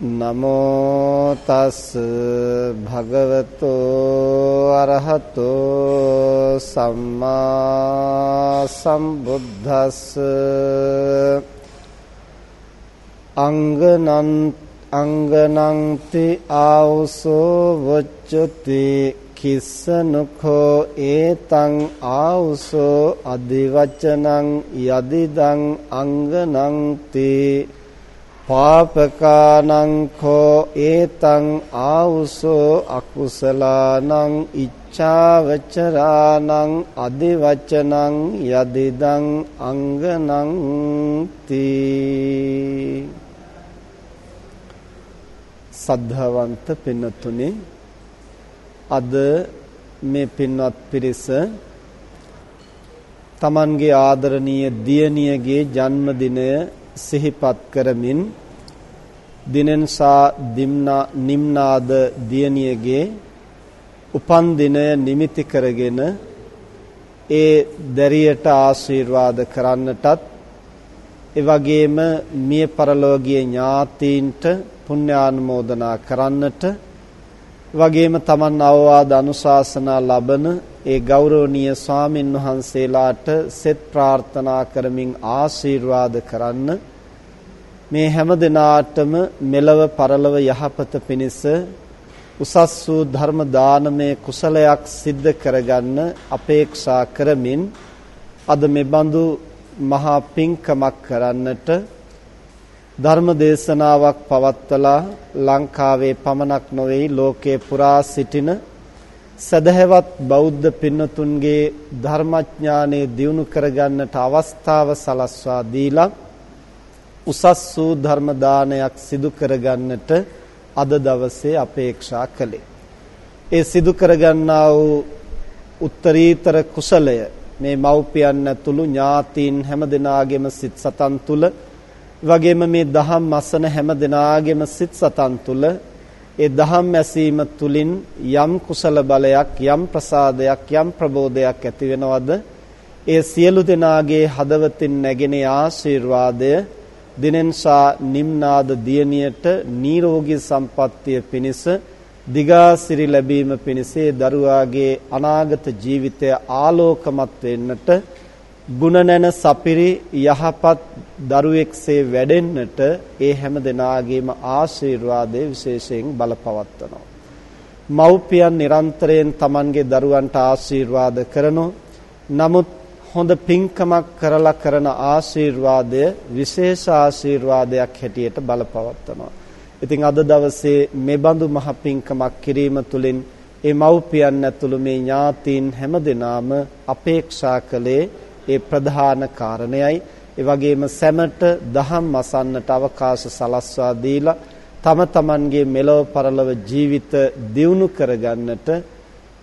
නමෝ තස් භගවතෝ අරහතෝ සම්මා සම්බුද්දස්ස අංගනං අංගනංති ආවසෝ වච්චති කිස්සනුඛෝ ඒතං ආවසෝ අදිවචනං යදිදං අංගනංති පාපකානං කෝ ඒතං ආවුසෝ අකුසලානං ඉච්ඡාවචරානං අදිවචනං යදිදං අංගනං තී. සද්ධාවන්ත පින්නතුනි අද මේ පින්වත් පිරිස තමන්ගේ ආදරණීය දියණියගේ ජන්මදිනය සිහිපත් කරමින් දිනෙන්සා දිම්නා නිම්නාද දියණියගේ උපන් දිනය නිමිති කරගෙන ඒ දැරියට ආශිර්වාද කරන්නටත් ඒ වගේම මිය පරලෝකීය ඥාතීන්ට පුණ්‍යානුමෝදනා කරන්නට වගේම තමන් අවවාද අනුශාසනා ලබන ඒ ගෞරවනීය ස්වාමින් වහන්සේලාට සෙත් ප්‍රාර්ථනා කරමින් ආශිර්වාද කරන්න. මේ හැම දිනාටම මෙලව පරලව යහපත පිණිස උසස් වූ ධර්ම දානමය කුසලයක් සිද්ධ කරගන්න අපේක්ෂා කරමින් අද මේ බඳු මහා පිංකමක් කරන්නට ධර්ම දේශනාවක් පවත්වලා ලංකාවේ පමණක් නොවේ ලෝකේ පුරා සිටින සදහැවත් බෞද්ධ පින්නතුන්ගේ ධර්මඥානෙ දියුණු කරගන්නට අවස්ථාව සලස්වා දීලා උසස් වූ ධර්ම දානයක් සිදු කරගන්නට අද දවසේ අපේක්ෂා කළේ. ඒ සිදු කරගන්නා වූ උත්තරීතර කුසලය මේ මව්පියන් ඇතුළු ඥාතීන් හැමදෙනාගේම සිත් සතන් තුල වගේම මේ දහම් අසන හැම දෙනාගේම සිත් සතන් තුල ඒ දහම් ඇසීම තුලින් යම් කුසල බලයක් යම් ප්‍රසාදයක් යම් ප්‍රබෝධයක් ඇති වෙනවද? ඒ සියලු දෙනාගේ හදවතින් නැගෙන ආශිර්වාදය දිනෙන්සා නිම්නාද දියණියට නිරෝගී සම්පන්නිය පිණිස දිගාසිරි ලැබීම පිණිස දරුවාගේ අනාගත ජීවිතය ආලෝකමත් වෙන්නට ගුණ නැන සපිරි යහපත් දරුවෙක්සේ වැඩෙන්නට ඒ හැම දෙනාගේම ආශිර්වාදයේ විශේෂයෙන් බලපවත්වනවා. මව්පියන් නිරන්තරයෙන් Tamanගේ දරුවන්ට ආශිර්වාද කරනෝ. නමුත් හොඳ පින්කමක් කරලා කරන ආශිර්වාදය විශේෂ ආශිර්වාදයක් හැටියට බලපවත්වනවා. ඉතින් අද දවසේ මේ බඳු මහ පින්කමක් කිරීම තුළින් ඒ මව්පියන් ඇතුළු මේ ඥාතීන් හැමදෙනාම අපේක්ෂා කළේ ඒ ප්‍රධාන කාරණයයි ඒ වගේම සැමට දහම් අසන්නට අවකාශ සලස්වා දීලා තම තමන්ගේ මෙලව පරලව ජීවිත දියුණු කරගන්නට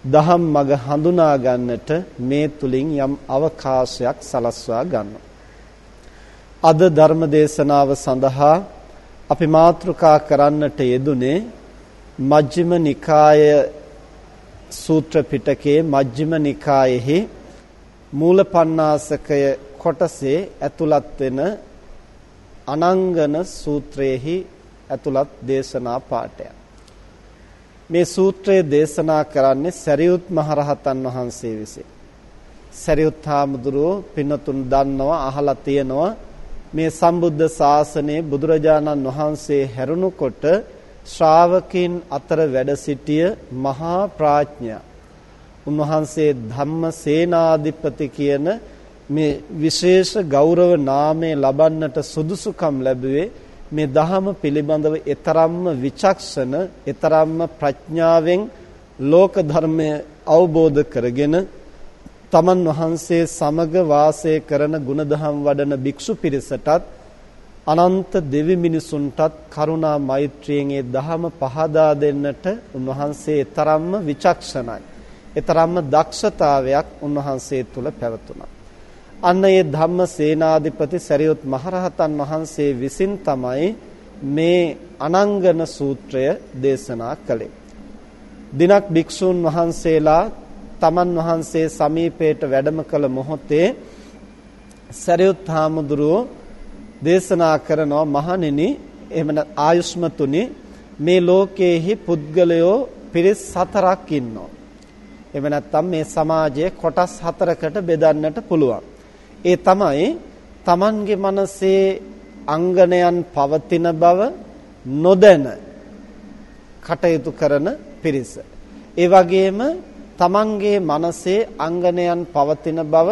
දහම් මඟ හඳුනා ගන්නට මේ තුලින් යම් අවකාශයක් සලස්වා ගන්නවා. අද ධර්ම දේශනාව සඳහා අපි මාතෘකා කරන්නට යෙදුනේ මජ්ක්‍ධිම නිකාය සූත්‍ර පිටකයේ මජ්ක්‍ධිම නිකායෙහි මූලපණ්ණාසකය කොටසේ ඇතුළත් වෙන අනංගන සූත්‍රයේහි ඇතුළත් දේශනා පාඩයක්. මේ සූත්‍රය දේශනා කරන්නේ සරියුත් මහරහතන් වහන්සේ විසින්. සරියුත් හාමුදුරුවෝ පින්නතුන් දන්නවා අහලා තියෙනවා මේ සම්බුද්ධ ශාසනයේ බුදුරජාණන් වහන්සේ හැරුණුකොට ශ්‍රාවකීන් අතර වැඩ සිටිය මහා ප්‍රඥා උන්වහන්සේ ධම්ම සේනාධිපති කියන මේ විශේෂ ගෞරව නාමය ලබන්නට සුදුසුකම් ලැබුවේ මේ ධහම පිළිබඳව ඊතරම්ම විචක්ෂණ ඊතරම්ම ප්‍රඥාවෙන් ලෝක ධර්මය අවබෝධ කරගෙන තමන් වහන්සේ සමග වාසය කරන ගුණධම් වඩන භික්ෂු පිරිසටත් අනන්ත දෙවි මිනිසුන්ටත් කරුණා මෛත්‍රියෙන් ඒ ධහම පහදා දෙන්නට උන්වහන්සේ තරම්ම විචක්ෂණයි. ඊතරම්ම දක්ෂතාවයක් උන්වහන්සේ තුල පැවතුණා. අන්න ඒ ධම්ම සේනාධිපති සරියුත් මහරහතන් වහන්සේ විසින් තමයි මේ අනංගන සූත්‍රය දේශනා කළේ. දිනක් භික්ෂූන් වහන්සේලා තමන් වහන්සේ සමීපයට වැඩම කළ මොහොතේ සරියුත් හාමුදුරුවෝ දේශනා කරනවා මහණෙනි එහෙම ආයුෂ්මතුනි මේ ලෝකයේහි පුද්ගලයෝ පිරිස් හතරක් ඉන්නවා. එහෙම නැත්නම් මේ සමාජයේ කොටස් හතරකට බෙදන්නට පුළුවන්. ඒ තමයි Tamanගේ මනසේ අංගනයන් පවතින බව නොදැන කටයුතු කරන පිරිස. ඒ වගේම Tamanගේ මනසේ අංගනයන් පවතින බව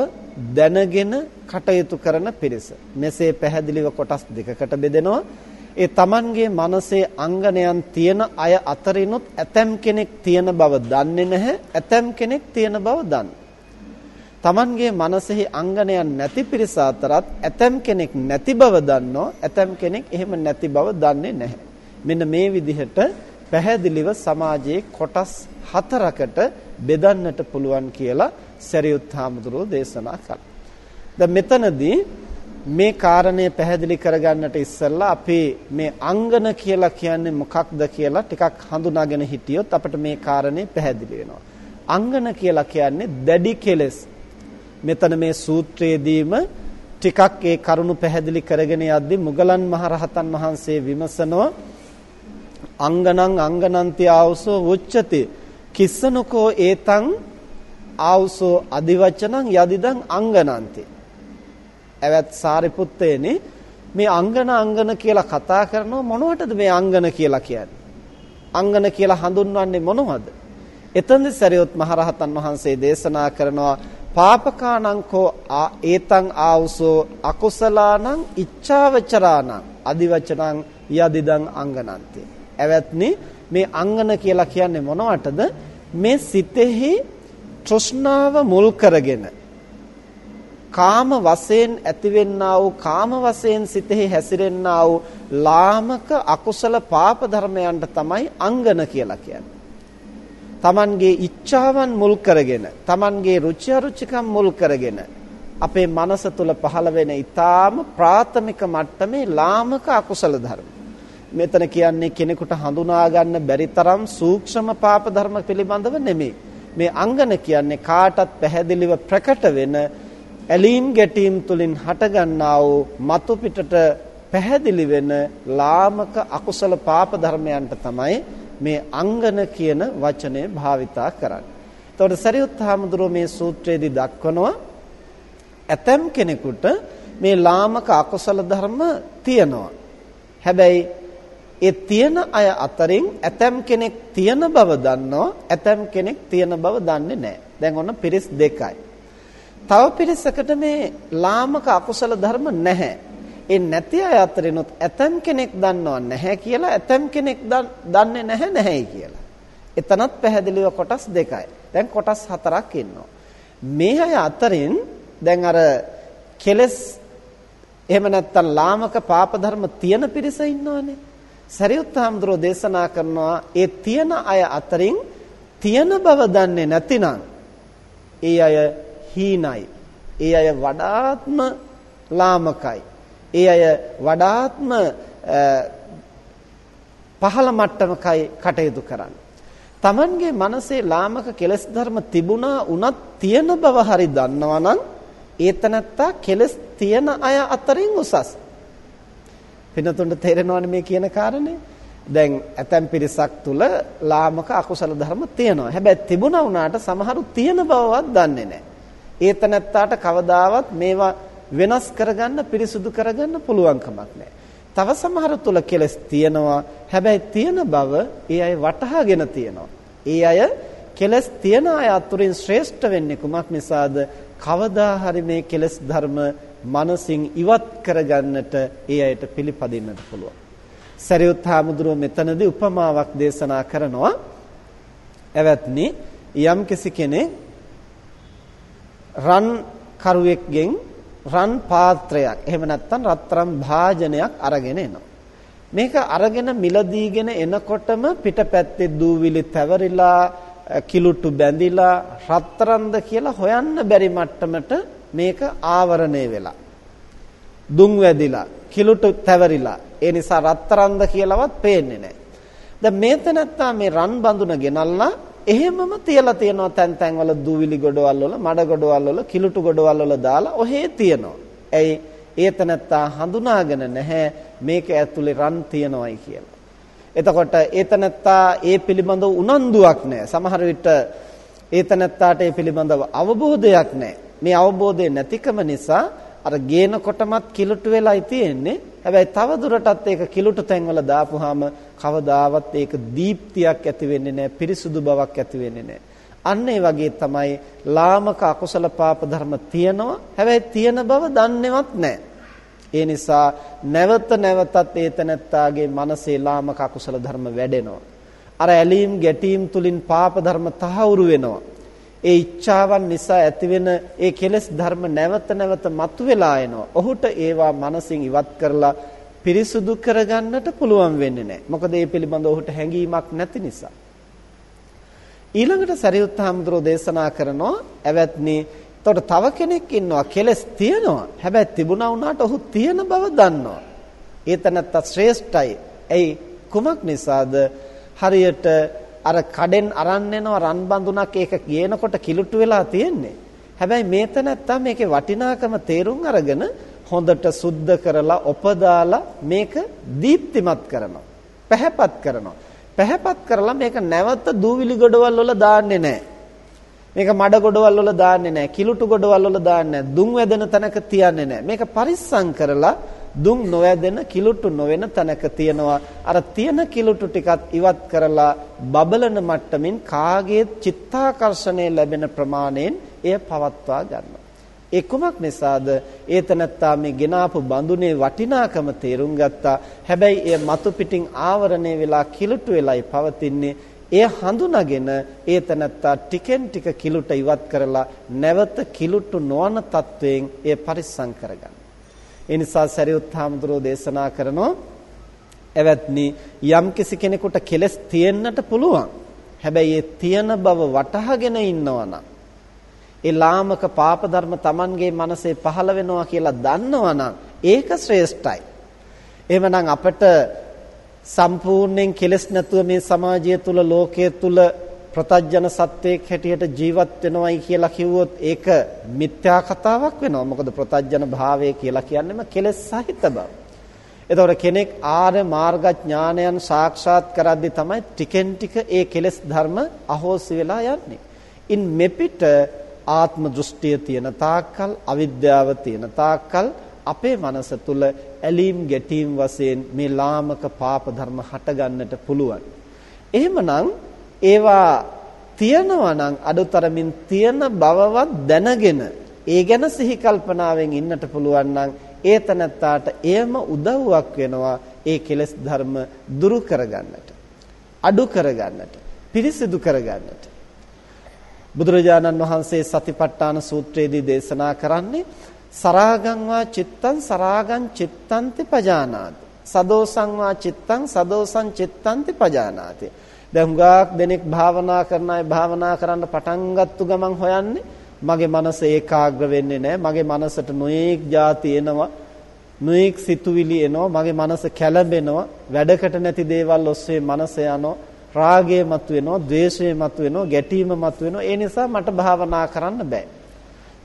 දැනගෙන කටයුතු කරන පිරිස. මෙසේ පැහැදිලිව කොටස් දෙකකට බෙදෙනවා. ඒ Tamanගේ මනසේ අංගනයන් තියෙන අය අතරිනුත් ඇතම් කෙනෙක් තියෙන බව දන්නේ නැහැ. ඇතම් කෙනෙක් තියෙන බව දන්නේ. Tamanගේ මනසෙහි අංගනයන් නැති පිරිස අතරත් ඇතම් කෙනෙක් නැති බව දන්නෝ ඇතම් කෙනෙක් එහෙම නැති බව දන්නේ නැහැ. මෙන්න මේ විදිහට පැහැදිලිව සමාජයේ කොටස් හතරකට බෙදන්නට පුළුවන් කියලා සරියුත් හාමුදුරුවෝ දේශනා කළා. දැන් මෙතනදී මේ කාරණය පැහැදිලි කරගන්නට ඉස්සෙල්ලා අපි මේ අංගන කියලා කියන්නේ මොකක්ද කියලා ටිකක් හඳුනාගෙන හිටියොත් අපිට මේ කාරණේ පැහැදිලි වෙනවා. අංගන කියලා කියන්නේ දැඩි කෙලෙස්. මෙතන මේ සූත්‍රයේදීම ටිකක් ඒ කරුණු පැහැදිලි කරගෙන යද්දී මුගලන් මහරහතන් වහන්සේ විමසනවා අංගනං අංගනන්ති ආවසෝ උච්චති. කිස්සනකෝ ඒතං ආවසෝ අදිවචනං යදිදං අංගනන්ති. එවත් සාරිපුත්තේනි මේ අංගන අංගන කියලා කතා කරනවා මොනවටද මේ අංගන කියලා කියන්නේ අංගන කියලා හඳුන්වන්නේ මොනවද එතෙන්ද සරියොත් මහරහතන් වහන්සේ දේශනා කරනවා පාපකානංකෝ ඒතං ආවුසෝ අකුසලානං ඉච්ඡාවචරානං අදිවචනං යදිදං අංගනන්ති. එවත්නි මේ අංගන කියලා කියන්නේ මොනවටද? මේ සිතෙහි තෘෂ්ණාව මුල් කරගෙන කාම වශයෙන් ඇතිවෙන්නා වූ කාම වශයෙන් සිතෙහි හැසිරෙන්නා වූ ලාමක අකුසල පාප ධර්මයන්ට තමයි අංගන කියලා කියන්නේ. Tamanගේ ඉච්ඡාවන් මුල් කරගෙන Tamanගේ රුචි අරුචිකම් මුල් කරගෙන අපේ මනස තුල පහළ වෙන ඊටාම ප්‍රාථමික මට්ටමේ ලාමක අකුසල ධර්ම. මෙතන කියන්නේ කෙනෙකුට හඳුනා ගන්න බැරි තරම් සූක්ෂම පාප ධර්ම පිළිබඳව නෙමෙයි. මේ අංගන කියන්නේ කාටත් පැහැදිලිව ප්‍රකට වෙන ඇලීම් ගැටීම් තුලින් හටගන්නා වූ මතු පිටට පැහැදිලි වෙන ලාමක අකුසල පාප ධර්මයන්ට තමයි මේ අංගන කියන වචනය භාවිතා කරන්නේ. එතකොට සරියුත් හාමුදුරුව මේ සූත්‍රයේදී දක්වනවා ඇතම් කෙනෙකුට මේ ලාමක අකුසල ධර්ම තියෙනවා. හැබැයි ඒ තියෙන අය අතරින් ඇතම් කෙනෙක් තියෙන බව දන්නවා ඇතම් කෙනෙක් තියෙන බව දන්නේ නැහැ. දැන් ඔන්න පිරිස් දෙකයි. තව පිරිසකට මේ ලාමක අකුසල ධර්ම නැහැ. ඒ නැති අය අතරිනුත් ඇතම් කෙනෙක් දන්නව නැහැ කියලා ඇතම් කෙනෙක් දන්නේ නැහැ නැහැයි කියලා. එතනත් පැහැදිලිව කොටස් දෙකයි. දැන් කොටස් හතරක් ඉන්නවා. මේ අය අතරින් දැන් අර කෙලස් එහෙම නැත්නම් ලාමක පාප ධර්ම තියෙන පිරිස ඉන්නවනේ. සරියුත් හාමුදුරෝ දේශනා කරනවා ඒ තියෙන අය අතරින් තියෙන බව දන්නේ නැතිනම් ඒ අය හීනයි. ඒ අය වඩාත්ම ලාමකයි. ඒ අය වඩාත්ම පහළ මට්ටමකයි කටයුතු කරන්නේ. Tamanගේ මනසේ ලාමක කෙලෙස් ධර්ම තිබුණා උනත් තියෙන බව හරි දන්නවා නම් ඒතනත්තා කෙලස් තියන අය අතරින් උසස්. පිනතුන්ට තේරෙනවනේ මේ කියන කාරණේ. දැන් ඇතැම් පිරිසක් තුල ලාමක අකුසල ධර්ම තියෙනවා. හැබැයි තිබුණා වුණාට සමහරු තියෙන බවවත් දන්නේ නැහැ. ඒතනත්තාට කවදාවත් මේවා වෙනස් කරගන්න පිරිසුදු කරගන්න පුළුවන් කමක් නැහැ. තව සමහර තුල කෙලස් තියෙනවා. හැබැයි තියෙන බව ඒ අය වටහාගෙන තියෙනවා. ඒ අය කෙලස් තියන අය අතුරින් ශ්‍රේෂ්ඨ වෙන්නේ කුමක් නිසාද? කවදා හරි මේ කෙලස් ධර්ම මනසින් ඉවත් කරගන්නට ඒ අයට පිළිපදින්නට පුළුවන්. සරියුත් හාමුදුරුව මෙතනදී උපමාවක් දේශනා කරනවා. එවත්නි යම් කෙනෙක් රන් කරුවෙක්ගෙන් රන් පාත්‍රයක් එහෙම නැත්නම් රත්තරන් භාජනයක් අරගෙන එනවා. මේක අරගෙන මිලදීගෙන එනකොටම පිටපැත්තේ දූවිලි තැවරිලා කිලුට්ටු බැඳිලා රත්තරන්ද කියලා හොයන්න බැරි මට්ටමට මේක ආවරණය වෙලා දුම් වැදිලා කිලුට්ටු තැවරිලා ඒ නිසා රත්තරන්ද කියලාවත් පේන්නේ නැහැ. දැන් මේතනත්තා මේ රන් බඳුන ගෙනල්ලා එහෙමම තියලා තියෙනවා තැන් තැන් වල දූවිලි ගොඩවල් වල මඩ ගොඩවල් වල කිලුටු ගොඩවල් වල දාලා ඔහේ තියෙනවා. ඇයි ඒතනත්තා හඳුනාගෙන නැහැ මේක ඇතුලේ රන් තියනවායි කියලා. එතකොට ඒතනත්තා ඒ පිළිබඳව උනන්දුවක් නැහැ. සමහර විට ඒතනත්තාට ඒ පිළිබඳව අවබෝධයක් නැහැ. මේ අවබෝධය නැතිකම නිසා අර ගේන කොටමත් කිලුට වෙලයි තියෙන්නේ. හැබැයි තව දුරටත් ඒක කිලුට තැන්වල දාපුවාම කවදාවත් ඒක දීප්තියක් ඇති වෙන්නේ නැහැ, පිරිසුදු බවක් ඇති වෙන්නේ නැහැ. අන්න ඒ වගේ තමයි ලාමක අකුසල පාප ධර්ම තියෙනවා. හැබැයි තියෙන බව දන්නේවත් නැහැ. ඒ නිසා නැවත නැවතත් ඒතනත්තාගේ මනසේ ලාමක අකුසල ධර්ම වැඩෙනවා. අර ඇලීම් ගැටීම් තුලින් පාප ධර්ම තහවුරු වෙනවා. ඒ ઈච්ඡාවන් නිසා ඇතිවෙන ඒ කෙලෙස් ධර්ම නැවත නැවත මතුවලා එනවා. ඔහුට ඒවා මනසින් ඉවත් කරලා පිරිසුදු කරගන්නට පුළුවන් වෙන්නේ නැහැ. මොකද ඒ පිළිබඳව ඔහුට හැඟීමක් නැති නිසා. ඊළඟට සරියුත් හාමුදුරෝ දේශනා කරනවා ඇවැත්නි එතකොට තව කෙනෙක් ඉන්නවා කෙලස් තියනවා. හැබැයි තිබුණා වුණාට ඔහු තියෙන බව දන්නවා. ඒතනත්ත ශ්‍රේෂ්ඨයි. එයි කුමක් නිසාද? හරියට අර කඩෙන් අරන් එනවා රන් බඳුනක් ඒක ගේනකොට කිලුටු වෙලා තියෙන්නේ. හැබැයි මේතනත්තා මේකේ වටිනාකම තේරුම් අරගෙන හොඳට සුද්ධ කරලා ඔපදාලා මේක දීප්තිමත් කරනවා. පැහැපත් කරනවා. පැහැපත් කරලා මේක නැවත දූවිලි ගොඩවල් වල දාන්නේ නැහැ. මේක මඩ ගොඩවල් වල දාන්නේ නැහැ. කිලුටු ගොඩවල් වල දාන්නේ නැහැ. දුම් වැදෙන තැනක තියන්නේ නැහැ. මේක පරිස්සම් කරලා දුම් නොවැදෙන කිලුටු නොවන තැනක තියනවා. අර තියෙන කිලුටු ටිකත් ඉවත් කරලා බබලන මට්ටමින් කාගේ චිත්තාකර්ෂණය ලැබෙන ප්‍රමාණයෙන් එය පවත්වා ගන්නවා. ඒ කුමක් නිසාද ඒතනත්තා මේ ගෙනාපු බඳුනේ වටිනාකම තේරුම් ගත්තා. හැබැයි එය මතු පිටින් ආවරණය වෙලා කිලුටු වෙලයි පවතින්නේ. එය හඳුනාගෙන ඒ තනත්තා ටිකෙන් ටික කිලුට ඉවත් කරලා නැවත කිලුට්ටු නොවන තත්වයෙන් එය පරිස්සම් කරගන්න. ඒ නිසා සරියුත් හාමුදුරෝ දේශනා කරනෝ එවත්නි යම් කිසි කෙනෙකුට කෙලස් තියෙන්නට පුළුවන්. හැබැයි ඒ තියෙන බව වටහාගෙන ඉන්නවනම් ඒ ලාමක පාප ධර්ම Tamanගේ මනසේ පහළ වෙනවා කියලා දන්නවනම් ඒක ශ්‍රේෂ්ඨයි. එහෙමනම් අපිට සම්පූර්ණයෙන් කෙලස් නැතුව මේ සමාජය තුල ලෝකයේ තුල ප්‍රතජන සත්වයක් හැටියට ජීවත් වෙනවයි කියලා කිව්වොත් ඒක මිත්‍යා කතාවක් වෙනවා. මොකද ප්‍රතජන භාවය කියලා කියන්නේම කෙලස් සහිත බව. එතකොට කෙනෙක් ආර්ය මාර්ග ඥානයන් සාක්ෂාත් කරද්දී තමයි ටිකෙන් ටික ඒ කෙලස් ධර්ම අහෝසි වෙලා යන්නේ. ඉන් මෙපිට ආත්ම දෘෂ්ටිය තියෙන තාක්කල් අවිද්‍යාව තියෙන තාක්කල් අපේ මනස තුල ඇලීම් ගැටීම් වශයෙන් මේ ලාමක පාප ධර්ම හටගන්නට පුළුවන්. එහෙමනම් ඒවා තියනවා නම් අඩුතරමින් තියන බවවත් දැනගෙන ඒ ගැන සිහි කල්පනාවෙන් ඉන්නට පුළුවන් නම් ඒ තනත්තාට එයම උදව්වක් වෙනවා ඒ කෙලෙස් ධර්ම දුරු කරගන්නට අඩු කරගන්නට පිරිසිදු කරගන්නට බුදුරජාණන් වහන්සේ සතිපට්ඨාන සූත්‍රයේදී දේශනා කරන්නේ සරාගං වා චිත්තං සරාගං චිත්තන්ති පජානාති. සදෝසං වා චිත්තං සදෝසං චිත්තන්ති පජානාති. දැන් හුඟක් දෙනෙක් භාවනා කරන අය භාවනා කරන්න පටන් ගත්තු ගමන් හොයන්නේ මගේ මනස ඒකාග්‍ර වෙන්නේ නැහැ. මගේ මනසට නොඑක් ಜಾති එනවා. නොඑක් සිතුවිලි එනවා. මගේ මනස කැළඹෙනවා. වැඩකට නැති දේවල් ඔස්සේ මනස යනවා. රාගය මතුවෙනවා, ද්වේෂය මතුවෙනවා, ගැටීම මතුවෙනවා. ඒ නිසා මට භාවනා කරන්න බෑ.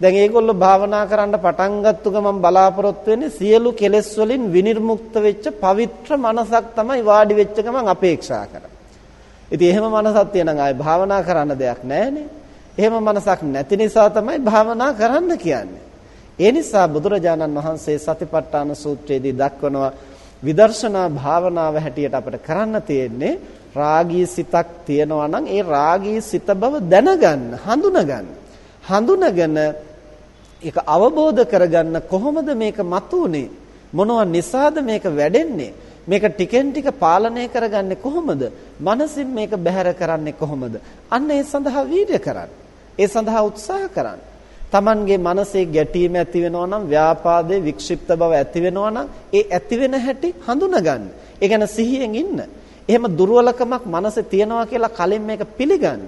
දැන් ඒගොල්ලෝ භාවනා කරන්න පටන් ගත්තු ගමන් බලාපොරොත්තු වෙන්නේ සියලු කෙලෙස් වලින් විනිර්මුක්ත වෙච්ච පවිත්‍ර මනසක් තමයි වාඩි වෙච්ච ගමන් අපේක්ෂා කරන්නේ. ඉතින් එහෙම මනසක් තියෙනම් ආයේ භාවනා කරන්න දෙයක් නැහැනේ. එහෙම මනසක් නැති නිසා තමයි භාවනා කරන්න කියන්නේ. ඒ නිසා බුදුරජාණන් වහන්සේ සතිපට්ඨාන සූත්‍රයේදී දක්වනවා විදර්ශනා භාවනාව හැටියට අපිට කරන්න තියෙන්නේ රාගී සිතක් තියෙනවා නම් ඒ රාගී සිත බව දැනගන්න, හඳුනගන්න. හඳුනගෙන ඒක අවබෝධ කරගන්න කොහොමද මේක මතුනේ? මොනවා නිසාද මේක වැඩෙන්නේ? මේක ටිකෙන් ටික පාලනය කරගන්නේ කොහොමද? මනසින් මේක බැහැර කරන්නේ කොහොමද? අන්න ඒ සඳහා වීර්ය කරන්න. ඒ සඳහා උත්සාහ කරන්න. Tamanගේ මනසේ ගැටීම ඇති වෙනවා නම් ව්‍යාපාදේ වික්ෂිප්ත බව ඇති වෙනවා නම් ඒ ඇති වෙන හැටි හඳුනගන්න. ඒ කියන්නේ සිහියෙන් ඉන්න. එහෙම දුර්වලකමක් මනසේ තියනවා කියලා කලින් මේක පිළිගන්න.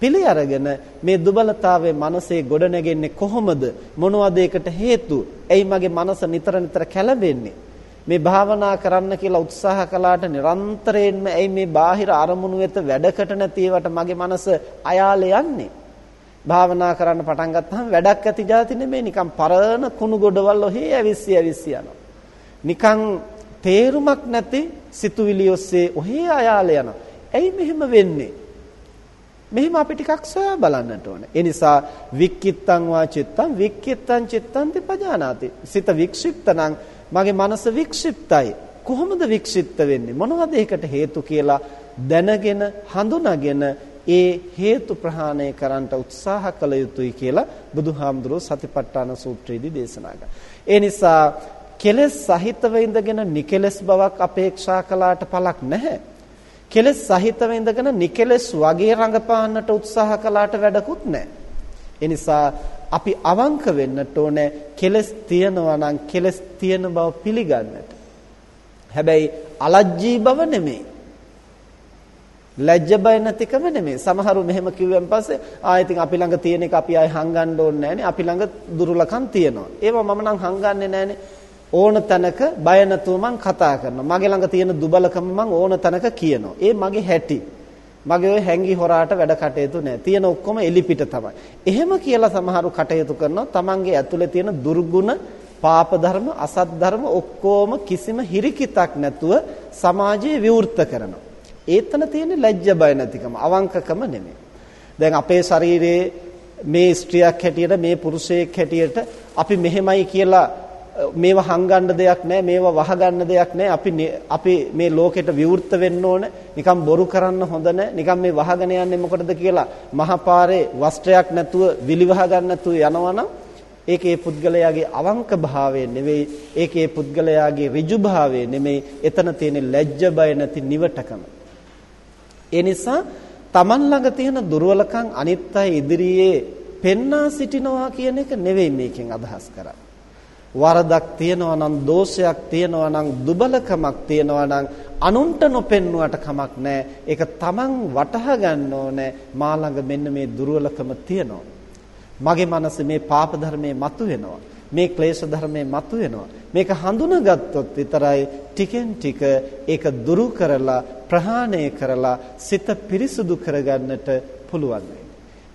පිළි අරගෙන මේ දුබලතාවයේ මනසේ ගොඩනැගෙන්නේ කොහොමද? මොනවද ඒකට හේතු? එයි මගේ මනස නිතර නිතර කැළඹෙන්නේ? මේ භාවනා කරන්න කියලා උත්සාහ කළාට නිරන්තරයෙන්ම ඇයි මේ බාහිර අරමුණු වෙත වැඩකට නැති ඒවට මගේ මනස අයාලේ යන්නේ? භාවනා කරන්න පටන් ගත්තාම වැඩක් ඇති જાති නෙමෙයි නිකන් පරණ කුණු ගොඩවල් ඔහේ ඇවිස්සි ඇවිස්සි යනවා. නිකන් තේරුමක් නැති සිතුවිලි ඔස්සේ ඔහේ අයාලේ යනවා. ඇයි මෙහෙම වෙන්නේ? මෙහෙම අපි ටිකක් සොයා බලන්නට ඕනේ. ඒ නිසා වික්කිත්තං වා චිත්තං වික්කිත්තං චිත්තං තිපජානාති. සිත වික්ෂිප්ත නම් මගේ මනස වික්ෂිප්තයි. කොහොමද වික්ෂිප්ත වෙන්නේ? මොනවද ඒකට හේතු කියලා දැනගෙන හඳුනාගෙන ඒ හේතු ප්‍රහාණය කරන්නට උත්සාහ කළ යුතුයි කියලා බුදුහාමුදුරුවෝ සතිපට්ඨාන සූත්‍රයේදී දේශනා කළා. ඒ නිසා කෙලෙස් සහිතව ඉඳගෙන නිකෙලස් බවක් අපේක්ෂා කළාට පළක් නැහැ. කෙලෙස් සහිතව ඉඳගෙන නිකෙලස් වගේ රඟපාන්නට උත්සාහ කළාට වැඩකුත් නැහැ. ඒ නිසා අපි අවංක වෙන්නට ඕනේ කෙලෙස් තියනවා නම් කෙලෙස් තියෙන බව පිළිගන්නට. හැබැයි අලජ්ජී බව නෙමෙයි. ලැජ්ජ බය නැතිකම නෙමෙයි. සමහරු මෙහෙම කිව්වන් පස්සේ ආ ඉතින් අපි ළඟ තියෙන එක අපි ආයි හංගන්න ඕනේ නැහනේ. අපි ළඟ දුර්ලකම් තියෙනවා. ඒවා මම නම් හංගන්නේ නැහනේ. ඕන තැනක බය නැතුව මං කතා කරනවා. මගේ ළඟ තියෙන දුබලකම මං ඕන තැනක කියනවා. ඒ මගේ හැටි. මගේ ওই හැංගි හොරාට වැඩ කටයුතු නැහැ. තියෙන ඔක්කොම එලිපිට තමයි. එහෙම කියලා සමහරු කටයුතු කරනවා. තමන්ගේ ඇතුලේ තියෙන දුර්ගුණ, පාප ධර්ම, අසත් ධර්ම ඔක්කොම කිසිම හිරිකිතක් නැතුව සමාජයේ විවෘත කරනවා. ඒතන තියෙන්නේ ලැජ්ජ බය නැතිකම අවංකකම නෙමෙයි. දැන් අපේ ශරීරයේ මේ ස්ත්‍රියක් හැටියට මේ පුරුෂයෙක් හැටියට අපි මෙහෙමයි කියලා මේව හංගන්න දෙයක් නැහැ මේව වහගන්න දෙයක් නැහැ අපි අපි මේ ලෝකෙට විවෘත වෙන්න ඕන. නිකන් බොරු කරන්න හොඳ නැහැ නිකන් මේ වහගෙන යන්නේ මොකටද කියලා මහපාරේ වස්ත්‍රයක් නැතුව විලිවහ ගන්න නැතුව යනවනම් ඒකේ පුද්ගලයාගේ අවංක භාවය නෙවෙයි ඒකේ පුද්ගලයාගේ ඍජු භාවය නෙමෙයි. එතන තියෙන ලැජ්ජ බය නැති නිවටකම. ඒ නිසා Taman ළඟ තියෙන දුර්වලකම් අනිත් අය ඉදිරියේ පෙන්වා සිටිනවා කියන එක නෙවෙයි මේකෙන් අදහස් කරන්නේ. වරදක් තියෙනවා නම් දෝෂයක් තියෙනවා නම් දුබලකමක් තියෙනවා නම් අනුන්ට නොපෙන්නුවට කමක් නැහැ. ඒක Taman වටහා ගන්න ඕනේ මා ළඟ මෙන්න මේ දුර්වලකම තියෙනවා. මගේ මනසේ මේ පාප ධර්මයේ මතුවෙනවා. මේ ක්ලේශ ධර්මයේ මතුවෙනවා. මේක හඳුනාගත්තොත් විතරයි ටිකෙන් ටික ඒක දුරු කරලා ප්‍රහාණය කරලා සිත පිරිසුදු කරගන්නට පුළුවන්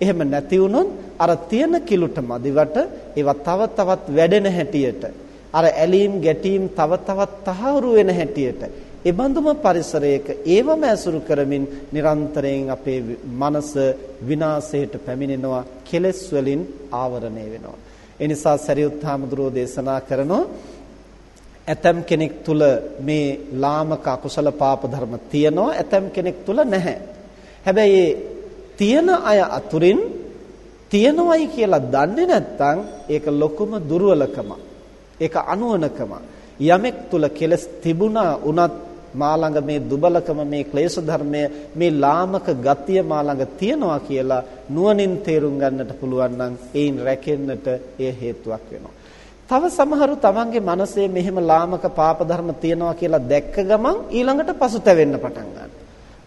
එහෙම නැති වුණොත් අර තියෙන කිලුට මදිවට ඒවා තව තවත් වැඩෙන හැටියට අර ඇලීම් ගැටීම් තව තවත් තහවුරු වෙන හැටියට ඒ බඳුම පරිසරයක ඒවම ඇසුරු කරමින් නිරන්තරයෙන් අපේ මනස විනාශයට පැමිණෙනවා කෙලෙස් වලින් ආවරණය වෙනවා ඒ නිසා සරියුත් හාමුදුරුවෝ දේශනා කරනවා ඇතම් කෙනෙක් තුල මේ ලාමක අකුසල පාප ධර්ම තියෙනවා ඇතම් කෙනෙක් තුල නැහැ. හැබැයි තියෙන අය අතුරින් තියෙනවයි කියලා දන්නේ නැත්නම් ඒක ලොකුම දුර්වලකම. ඒක අනුවණකම. යමෙක් තුල කෙලස් තිබුණා උනත් මා ළඟ මේ දුබලකම මේ ක්ලේශ ධර්මය මේ ලාමක ගතිය මා ළඟ තියනවා කියලා නුවණින් තේරුම් ගන්නට පුළුවන් නම් ඒයින් රැකෙන්නට එය හේතුවක් වෙනවා. තව සමහරු තමන්ගේ මනසේ මෙහෙම ලාමක පාප ධර්ම තියනවා කියලා දැක්ක ගමන් ඊළඟට පසුතැවෙන්න පටන් ගන්නවා.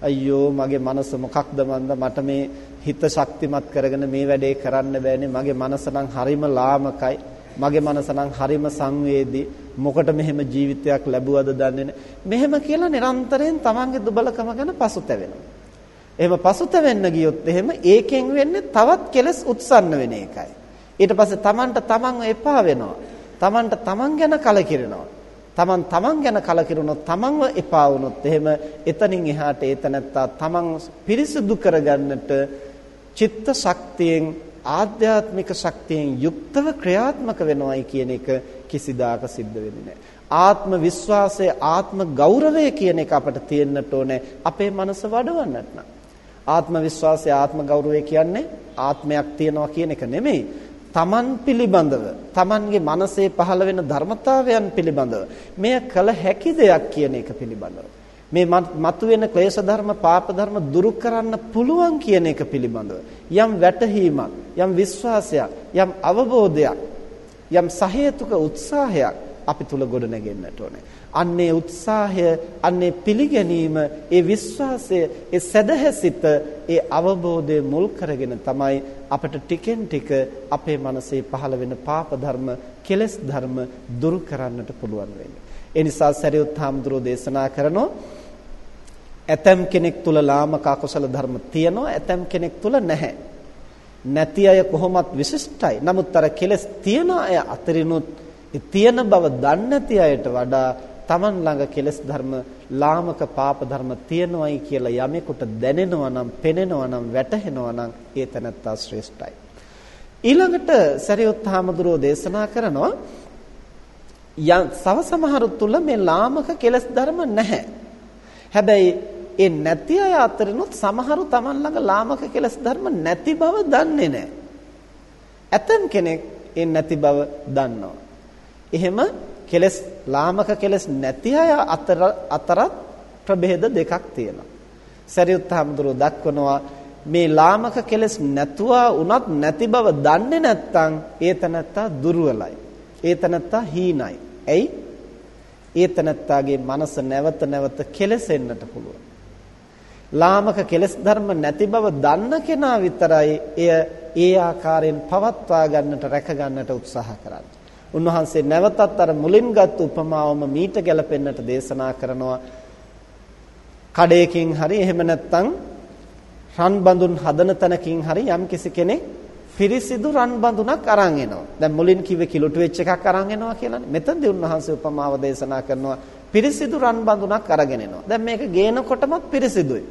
අයියෝ මගේ මනස මොකක්ද මන්ද මට මේ හිත ශක්තිමත් කරගෙන මේ වැඩේ කරන්න බෑනේ මගේ මනස නම් හරිම ලාමකයි මගේ මනස නම් හරිම සංවේදී මොකට මෙහෙම ජීවිතයක් ලැබුවද දන්නේ මෙහෙම කියලා නිරන්තරයෙන් තමන්ගේ දුබලකම ගැන පසුතැවෙනවා. එහෙම පසුතැවෙන්න ගියොත් එහෙම ඒකෙන් වෙන්නේ තවත් කෙලස් උත්සන්න වෙන එකයි. ඊට පස්සේ Tamanට Tamanව එපා වෙනවා. Tamanට Taman ගැන කලකිරෙනවා. Taman Taman ගැන කලකිරුණොත් Tamanව එපා වුණොත් එහෙම එතනින් එහාට ඒතනත්තා Taman පිරිසිදු කරගන්නට චිත්ත ශක්තියෙන් ආධ්‍යාත්මික ශක්තියෙන් යුක්තව ක්‍රියාත්මක වෙනවයි කියන එක කිසිදාක සිද්ධ වෙන්නේ නැහැ. ආත්ම විශ්වාසය ආත්ම ගෞරවය කියන එක අපට තියෙන්නට ඕනේ අපේ මනස වඩවන්නට නම්. ආත්ම විශ්වාසය ආත්ම ගෞරවය කියන්නේ ආත්මයක් තියනවා කියන එක නෙමෙයි. තමන් පිළිබඳව තමන්ගේ මනසේ පහළ වෙන ධර්මතාවයන් පිළිබඳව මෙය කළ හැකි දෙයක් කියන එක පිළිබඳව මේ මතුවෙන ක්ලේශ ධර්ම පාප ධර්ම දුරු කරන්න පුළුවන් කියන එක පිළිබඳව යම් වැටහීමක් යම් විශ්වාසයක් යම් අවබෝධයක් යම් සහේතුක උත්සාහයක් අපි තුල ගොඩ නැගෙන්නට ඕනේ. අන්නේ උත්සාහය, අන්නේ පිළිගැනීම, ඒ විශ්වාසය, ඒ සදහැසිත, ඒ අවබෝධය මුල් කරගෙන තමයි අපට ටිකෙන් ටික අපේ මනසේ පහළ වෙන පාප ධර්ම, කෙලෙස් ධර්ම දුරු කරන්නට පුළුවන් වෙන්නේ. ඒ නිසා සරියුත් හාමුදුරෝ දේශනා කරනෝ ඇතම් කෙනෙක් තුල ලාමක අකුසල ධර්ම තියෙනවා, ඇතම් කෙනෙක් තුල නැහැ. නැති අය කොහොමත් විශිෂ්ටයි. නමුත් අර කෙලස් තියන අය අතරිනුත් ඒ තියෙන බව දන්නේ නැති අයට වඩා Taman ළඟ කෙලස් ධර්ම ලාමක පාප ධර්ම තියෙනවයි කියලා යමෙකුට දැනෙනවා නම් පෙනෙනවා නම් වැටහෙනවා නම් ඒ තැනත්තා ශ්‍රේෂ්ඨයි. ඊළඟට සරියුත් හාමුදුරුවෝ දේශනා කරනවා යම් සව සමහරු තුල මේ ලාමක කෙලස් ධර්ම නැහැ. හැබැයි ඒ නැති අය අතරිනුත් සමහරු Taman ළඟ ලාමක කෙලස් ධර්ම නැති බව දන්නේ නැහැ. ඇතම් කෙනෙක් ඒ නැති බව දන්නවා. එහෙම කෙලස් ලාමක කෙලස් නැති අය අතර අතරත් ප්‍රභේද දෙකක් තියෙනවා. සරියුත් හාමුදුරුවෝ දක්වනවා මේ ලාමක කෙලස් නැතුවා උනත් නැති බව දන්නේ නැත්නම් ඒ තනත්තා දුර්වලයි. ඒ තනත්තා හීනයි. ඇයි? ඒ තනත්තාගේ මනස නැවත නැවත කෙලසෙන්නට පුළුවන්. ලාමක කෙලස් ධර්ම නැති බව දන්න කෙනා විතරයි එය ඒ ආකාරයෙන් පවත්වා ගන්නට රැක ගන්නට උත්සාහ කරන්නේ. උන්වහන්සේ නැවතත් අර මුලින් ගත් උපමාවම මීට ගැලපෙන්නට දේශනා කරනවා කඩේකින් හරි එහෙම නැත්නම් රන් බඳුන් හදන තැනකින් හරි යම් කිසි කෙනෙක් පිරිසිදු රන් බඳුනක් අරන් එනවා. දැන් මුලින් කිව්වේ කිලුට වෙච්ච එකක් අරන් එනවා කියලානේ. මෙතනදී උන්වහන්සේ උපමාව දේශනා කරනවා පිරිසිදු රන් බඳුනක් අරගෙන එනවා. දැන් මේක ගේනකොටමත් පිරිසිදුයි.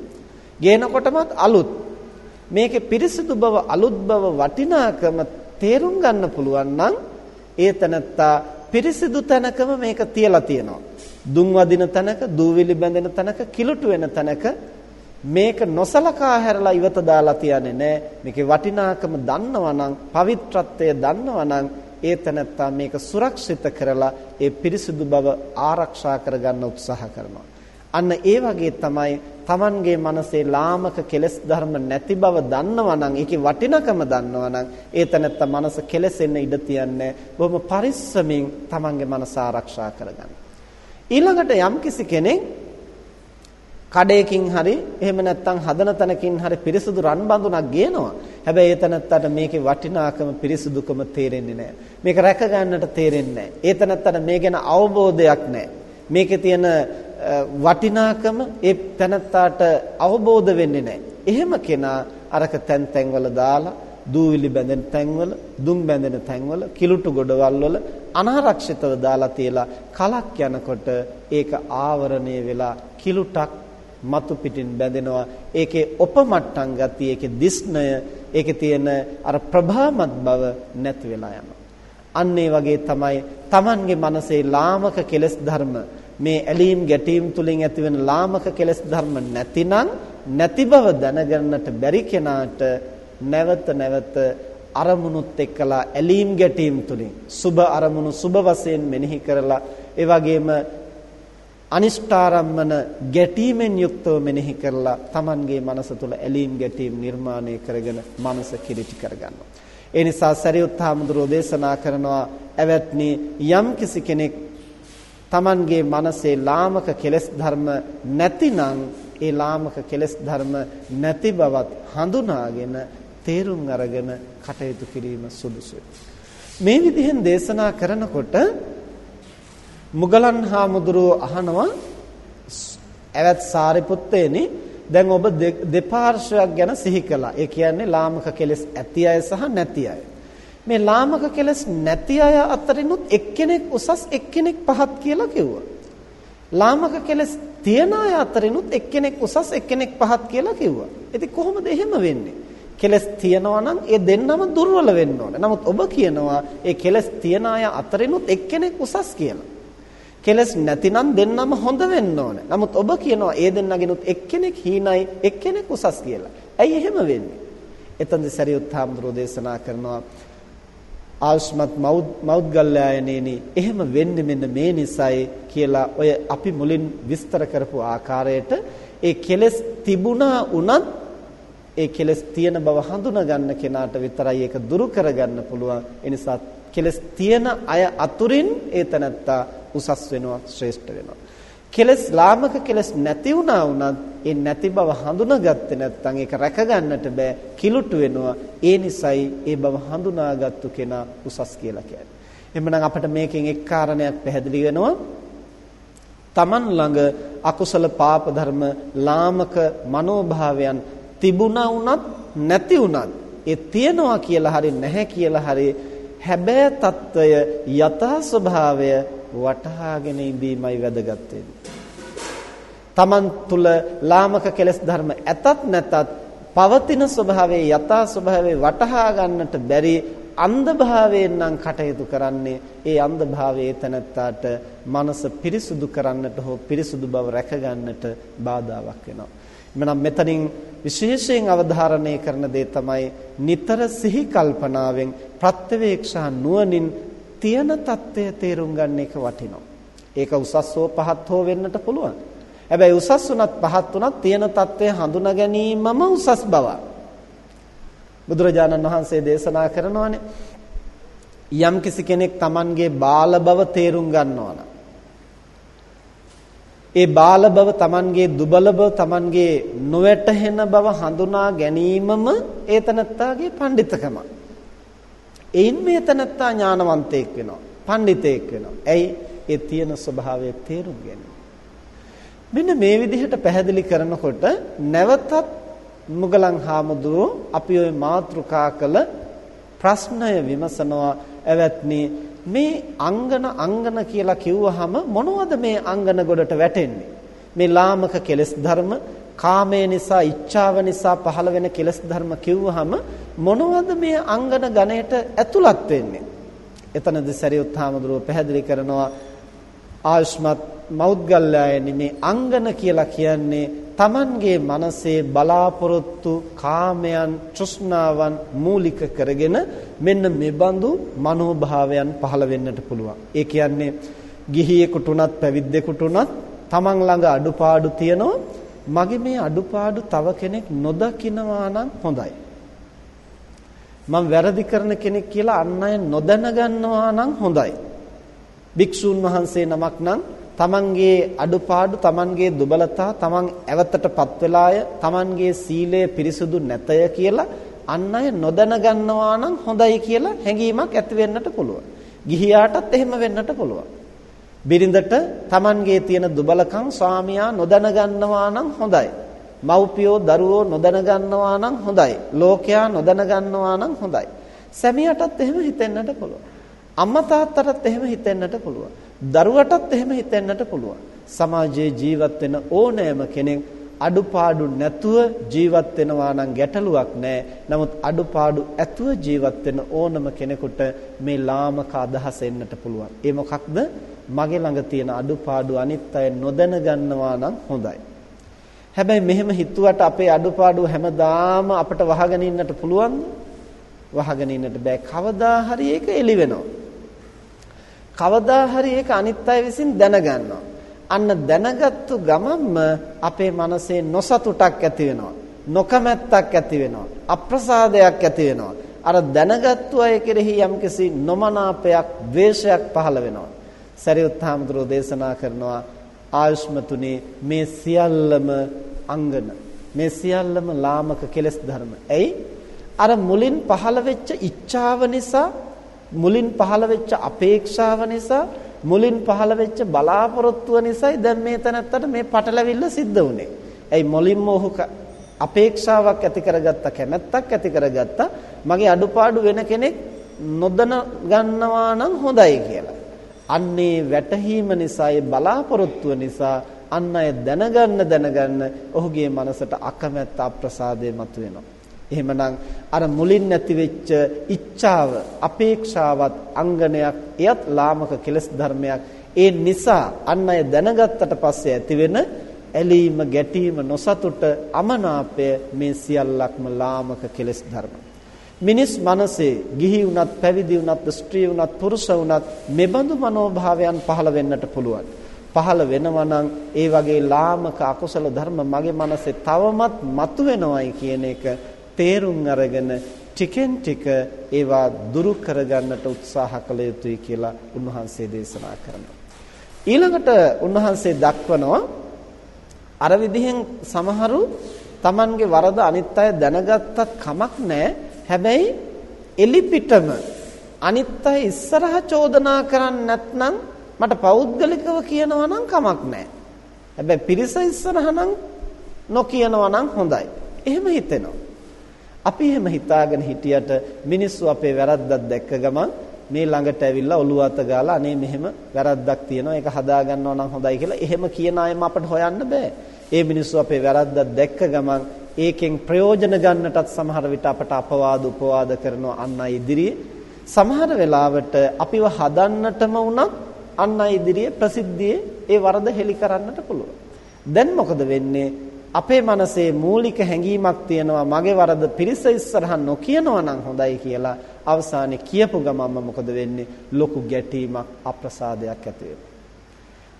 ගේනකොටමත් අලුත්. මේකේ පිරිසිදු බව අලුත් බව වටිනාකම තේරුම් ගන්න පුළුවන් නම් ඒ තනත්තා පිරිසිදු තැනකම මේක තියලා තියෙනවා. දුම් වදින තැනක, දූවිලි බැඳෙන තැනක, කිලුට වෙන තැනක මේක නොසලකා හැරලා ඉවත දාලා තියන්නේ නැහැ. මේකේ වටිනාකම දන්නවනම්, පවිත්‍රත්වය දන්නවනම් ඒ තැනත්තා මේක සුරක්ෂිත කරලා ඒ පිරිසිදු බව ආරක්ෂා කරගන්න උත්සාහ කරනවා. අන්න ඒ වගේ තමයි Tamanගේ මනසේ ලාමක කෙලෙස් ධර්ම නැති බව දන්නවනම් ඒකේ වටිනකම දන්නවනම් ඒ තැනත්ත මනස කෙලෙසෙන්න ඉඩ තියන්නේ බොහොම පරිස්සමින් Tamanගේ මනස ආරක්ෂා කරගන්න. ඊළඟට යම්කිසි කෙනෙක් කඩේකින් හරි එහෙම නැත්නම් හදන තැනකින් හරි පිරිසුදු රන් බඳුනක් ගේනවා. හැබැයි ඒ තැනත්තට මේකේ වටිනාකම පිරිසුදුකම තේරෙන්නේ නැහැ. මේක රැක ගන්නට තේරෙන්නේ නැහැ. ඒ තැනත්තට මේ ගැන අවබෝධයක් නැහැ. මේකේ තියෙන වටිනාකම ඒ තැනත්තාට අවබෝධ වෙන්නේ නැහැ. එහෙම කෙනා අරක තැන් තැන්වල දාලා දූවිලි බැඳෙන තැන්වල, දුම් බැඳෙන තැන්වල, කිලුටු ගොඩවල් වල අනාරක්ෂිතව දාලා තියලා කලක් යනකොට ඒක ආවරණය වෙලා කිලුටක් මතු පිටින් බැඳෙනවා. ඒකේ උපමට්ටම් ගතිය, ඒකේ දිස්නය, ඒකේ තියෙන අර ප්‍රභාමත් බව නැති වෙලා යනවා. අන්න ඒ වගේ තමයි Tamange මනසේ ලාමක කෙලෙස් ධර්ම මේ ඇලීම් ගැටීම් තුලින් ඇතිවන ලාමක කෙලෙස් ධර්ම නැතිනම් නැති බව දැනගන්නට බැරි කෙනාට නැවත නැවත අරමුණුත් එක්කලා ඇලීම් ගැටීම් තුලින් සුබ අරමුණු සුබ වශයෙන් මෙනෙහි කරලා ඒ වගේම අනිෂ්ඨාරම්මන ගැටීමෙන් යුක්තව මෙනෙහි කරලා Tamanගේ මනස තුල ඇලීම් ගැටීම් නිර්මාණය කරගෙන මනස කිලිටි කරගන්නවා. ඒ නිසා සරියුත් හාමුදුරුවෝ දේශනා කරනවා ඇවැත්නි යම් කිසි කෙනෙක් Tamanගේ මනසේ ලාමක කෙලෙස් ධර්ම නැතිනම් ඒ ලාමක කෙලෙස් ධර්ම නැති බවත් හඳුනාගෙන තේරුම් අරගෙන කටයුතු කිරීම සුදුසුයි. මේ විදිහෙන් දේශනා කරනකොට මුගලන් හාමුදුරුවෝ අහනවා ඇවත් සාරිපුත්තේනි දැන් ඔබ දෙපාර්ශ්වයක් ගැන සිහි කළා. ඒ කියන්නේ ලාමක කෙලෙස් ඇති අය සහ නැති අය. මේ ලාමක කෙලස් නැති අය අතරිනුත් එක්කෙනෙක් උසස් එක්කෙනෙක් පහත් කියලා කිව්වා. ලාමක කෙලස් තියන අය අතරිනුත් එක්කෙනෙක් උසස් එක්කෙනෙක් පහත් කියලා කිව්වා. ඉතින් කොහොමද එහෙම වෙන්නේ? කෙලස් තියනවා නම් ඒ දෙන්නම දුර්වල වෙන්න ඕනේ. නමුත් ඔබ කියනවා ඒ කෙලස් තියන අය අතරිනුත් එක්කෙනෙක් උසස් කියලා. කෙලස් නැතිනම් දෙන්නම හොඳ වෙන්න ඕනේ. නමුත් ඔබ කියනවා ඒ දෙන්නගෙනුත් එක්කෙනෙක් හීනයි එක්කෙනෙක් උසස් කියලා. ඇයි එහෙම වෙන්නේ? එතනදි සරියුත් හාමුදුරුවෝ දේශනා කරනවා ආයුෂ්මත් මෞද්ගල්‍යයනේනි එහෙම වෙන්නේ මෙන්න මේ නිසයි කියලා ඔය අපි මුලින් විස්තර කරපු ආකාරයට ඒ කෙලස් තිබුණා උනත් ඒ කෙලස් තියෙන බව හඳුනා ගන්න කෙනාට විතරයි ඒක දුරු කරගන්න පුළුවන්. ඒ නිසා කෙලස් තියෙන අය අතුරින් ඒ තනත්තා උසස් වෙනවා ශ්‍රේෂ්ඨ වෙනවා. කෙලස් ලාමක කෙලස් නැති වුණා වුණත් ඒ නැති බව හඳුනාගත්තේ නැත්නම් ඒක රැකගන්නට බෑ කිලුටු වෙනවා. ඒ නිසයි ඒ බව හඳුනාගත්තු කෙනා උසස් කියලා කියන්නේ. එhmenan අපිට මේකෙන් එක් කාරණයක් පැහැදිලි වෙනවා. Taman ළඟ අකුසල පාප ධර්ම ලාමක මනෝභාවයන් තිබුණා වුණත් නැති වුණත් ඒ තියනවා කියලා හරි නැහැ කියලා හරි හැබෑ తত্ত্বය යථා ස්වභාවය වටහාගෙන ඉඳීමයි වැදගත් වෙන්නේ. තමන් තුල ලාමක කෙලෙස් ධර්ම ඇතත් නැතත් පවතින ස්වභාවයේ යථා ස්වභාවයේ වටහා ගන්නට බැරි අන්ධ භාවයෙන් නම් කටයුතු කරන්නේ ඒ අන්ධ භාවයේ තනත්තාට මනස පිරිසුදු කරන්නට හෝ පිරිසුදු බව රැක ගන්නට බාධාවක් වෙනවා. එමනම් මෙතනින් විශේෂයෙන් අවධාරණය කරන දේ තමයි නිතර සිහි කල්පනාවෙන් ප්‍රත්‍යවේක්ෂා නුවණින් තියෙන தත්ත්වය තේරුම් ගන්න එක වටිනවා. ඒක උසස් හෝ පහත් හෝ වෙන්නට පුළුවන්. හැබැයි උසස් වුණත් පහත් වුණත් තියෙන தත්ත්වය හඳුනා ගැනීමම උසස් බව. බුදුරජාණන් වහන්සේ දේශනා කරනවානේ යම් කිසි කෙනෙක් Tamanගේ බාල බව තේරුම් ගන්නවා නම් ඒ බාල බව Tamanගේ දුබල බව Tamanගේ නොවැටහෙන බව හඳුනා ගැනීමම ඒතනත්තාගේ පඬිතකම. එයින් මේ තනත්තා ඥානවන්තයෙක් වෙනවා. පඬිතෙක් වෙනවා. ඇයි? ඒ තියෙන ස්වභාවය තේරුම් ගැනීම. මෙන්න මේ විදිහට පැහැදිලි කරනකොට නැවතත් මුගලන් හාමුදුරුවෝ අපි ওই මාතෘකා කළ ප්‍රශ්නය විමසනවා එවත්නි මේ අංගන අංගන කියලා කිව්වහම මොනවද මේ අංගන ගොඩට වැටෙන්නේ? මේ ලාමක කෙලෙස් ධර්ම, කාමය නිසා, ඉච්ඡාව නිසා පහළ වෙන කෙලෙස් ධර්ම කිව්වහම මොනවද මේ අංගන ගණයට ඇතුළත් වෙන්නේ? එතනදී සරියුත් හාමුදුරුව පැහැදිලි කරනවා ආයුෂ්මත් මෞද්ගල්‍යයනි මේ අංගන කියලා කියන්නේ Tamanගේ මනසේ බලාපොරොත්තු කාමයන් තෘෂ්ණාවන් මූලික කරගෙන මෙන්න මෙබඳු මනෝභාවයන් පහළ වෙන්නට පුළුවන්. ඒ කියන්නේ ගිහියෙකුට උනත් පැවිද්දෙකුට උනත් Taman ළඟ අඩුපාඩු තියෙනවා. මගේ මේ අඩුපාඩු තව කෙනෙක් නොදකිනවා නම් හොඳයි. මම වැරදි කරන කෙනෙක් කියලා අන් අය නොදැන ගන්නවා නම් හොඳයි. භික්ෂූන් වහන්සේ නමක් නම් තමන්ගේ අඩුපාඩු තමන්ගේ දුබලතා තමන් ඇවතටපත් වෙලාය තමන්ගේ සීලය පිරිසුදු නැතය කියලා අන් අය නොදැන ගන්නවා නම් හොඳයි කියලා හැඟීමක් ඇති වෙන්නට පුළුවන්. ගිහියාටත් එහෙම වෙන්නට පුළුවන්. බිරිඳට තමන්ගේ තියෙන දුබලකම් ස්වාමියා නොදැන ගන්නවා නම් හොඳයි. මව්පියෝ දරුවෝ නොදැන ගන්නවා නම් හොඳයි. ලෝකයා නොදැන ගන්නවා නම් හොඳයි. සැමියාටත් එහෙම හිතෙන්නට පුළුවන්. අම්මා තාත්තටත් එහෙම හිතෙන්නට පුළුවන්. දරුවටත් එහෙම හිතෙන්නට පුළුවන්. සමාජයේ ජීවත් වෙන ඕනෑම කෙනෙක් අඩුපාඩු නැතුව ජීවත් වෙනවා නම් ගැටලුවක් නැහැ. නමුත් අඩුපාඩු ඇතුව ජීවත් වෙන ඕනම කෙනෙකුට මේ ලාමක අදහස එන්නට පුළුවන්. ඒ මොකක්ද? මගේ ළඟ තියෙන අඩුපාඩු අනිත් අය නොදැන ගන්නවා නම් හොඳයි. හැබැයි මෙහෙම හිතුවට අපේ අඩුපාඩු හැමදාම අපිට වහගෙන ඉන්නට පුළුවන්ද? වහගෙන ඉන්නට බෑ. කවදා හරි ඒක එළි වෙනවා. කවදා හරි ඒක අනිත් අය විසින් දැනගන්නවා. අන්න දැනගත්තු ගමන්ම අපේ මනසේ නොසතුටක් ඇති වෙනවා. නොකමැත්තක් ඇති වෙනවා. අප්‍රසාදයක් ඇති වෙනවා. අර දැනගත්තු අය කෙරෙහි යම්කිසි නොමනාපයක්, ද්වේෂයක් පහළ වෙනවා. සරියුත් හාමුදුරුවෝ දේශනා කරනවා ආයුෂ්මතුනි මේ සියල්ලම අංගන. මේ සියල්ලම ලාමක කෙලෙස් ධර්ම. එයි අර මුලින් පහළ වෙච්ච ඉච්ඡාව නිසා මුලින් පහළ වෙච්ච අපේක්ෂාව නිසා මුලින් පහළ වෙච්ච බලාපොරොත්තුව නිසායි දැන් මේ තැනත්තට මේ පටලැවිල්ල සිද්ධ වුනේ. ඇයි මුලින්ම ඔහු අපේක්ෂාවක් ඇති කරගත්ත කැමැත්තක් ඇති කරගත්ත මගේ අඩුපාඩු වෙන කෙනෙක් නොදන ගන්නවා නම් හොඳයි කියලා. අන්නේ වැටහීම නිසා ඒ බලාපොරොත්තුව නිසා අන් අය දැනගන්න දැනගන්න ඔහුගේ මනසට අකමැත්ත අප්‍රසාදය මතුවෙනවා. එහෙමනම් අර මුලින් නැති වෙච්ච ඉච්ඡාව, අපේක්ෂාවත් අංගනයක්, එයත් ලාමක කෙලස් ධර්මයක්. ඒ නිසා අන් අය දැනගත්තට පස්සේ ඇතිවෙන ඇලීම, ගැටීම, නොසතුට, අමනාපය මේ සියල්ලක්ම ලාමක කෙලස් ධර්ම. මිනිස් මනසේ ගිහි වුණත්, පැවිදි වුණත්, ස්ත්‍රී වුණත්, පුරුෂ වුණත් මෙබඳු මනෝභාවයන් පහළ වෙන්නට පුළුවන්. පහළ වෙනවා නම් ඒ වගේ ලාමක අකුසල ධර්ම මගේ මනසේ තවමත් මතුවෙනවයි කියන එක තේරුම් අරගෙන ටිකෙන් ටික ඒවා දුරු කරගන්නට උත්සාහ කළ යුතුයි කියලා උන්වහන්සේ දේශනා කරනවා. ඊළඟට උන්වහන්සේ දක්වනවා අර විදිහෙන් සමහරු Tamanගේ වරද අනිත් අය දැනගත්තත් කමක් නැහැ. හැබැයි එලිපිටම අනිත් අය ඉස්සරහ චෝදනා කරන්නේ නැත්නම් මට පෞද්ගලිකව කියනවා නම් කමක් නැහැ. හැබැයි පිරිස ඉස්සරහ නම් නොකියනවා නම් හොඳයි. එහෙම හිතෙනවා. අපි එහෙම හිතාගෙන හිටියට මිනිස්සු අපේ වැරද්දක් දැක්ක ගමන් මේ ළඟට ඇවිල්ලා ඔළුව අත ගාලා අනේ මෙහෙම වැරද්දක් තියෙනවා ඒක හදා ගන්නවා නම් හොඳයි කියලා එහෙම කියන අයම අපිට හොයන්න බෑ. ඒ මිනිස්සු අපේ වැරද්දක් දැක්ක ගමන් ඒකෙන් ප්‍රයෝජන ගන්නටත් සමහර විට අපට අපවාද උපවාද කරනවා අන් අය ඉදිරියේ. සමහර වෙලාවට අපිව හදන්නටම වුණත් අන් අය ඉදිරියේ ප්‍රසිද්ධියේ ඒ වරද හෙළි කරන්නට පුළුවන්. දැන් මොකද වෙන්නේ? අපේ මනසේ මූලික හැඟීමක් තියෙනවා මගේ වරද පිරිස ඉස්සරහා නොකියනවා නම් හොඳයි කියලා අවසානයේ කියපු ගමන්ම මොකද වෙන්නේ ලොකු ගැටීමක් අප්‍රසාදයක් ඇති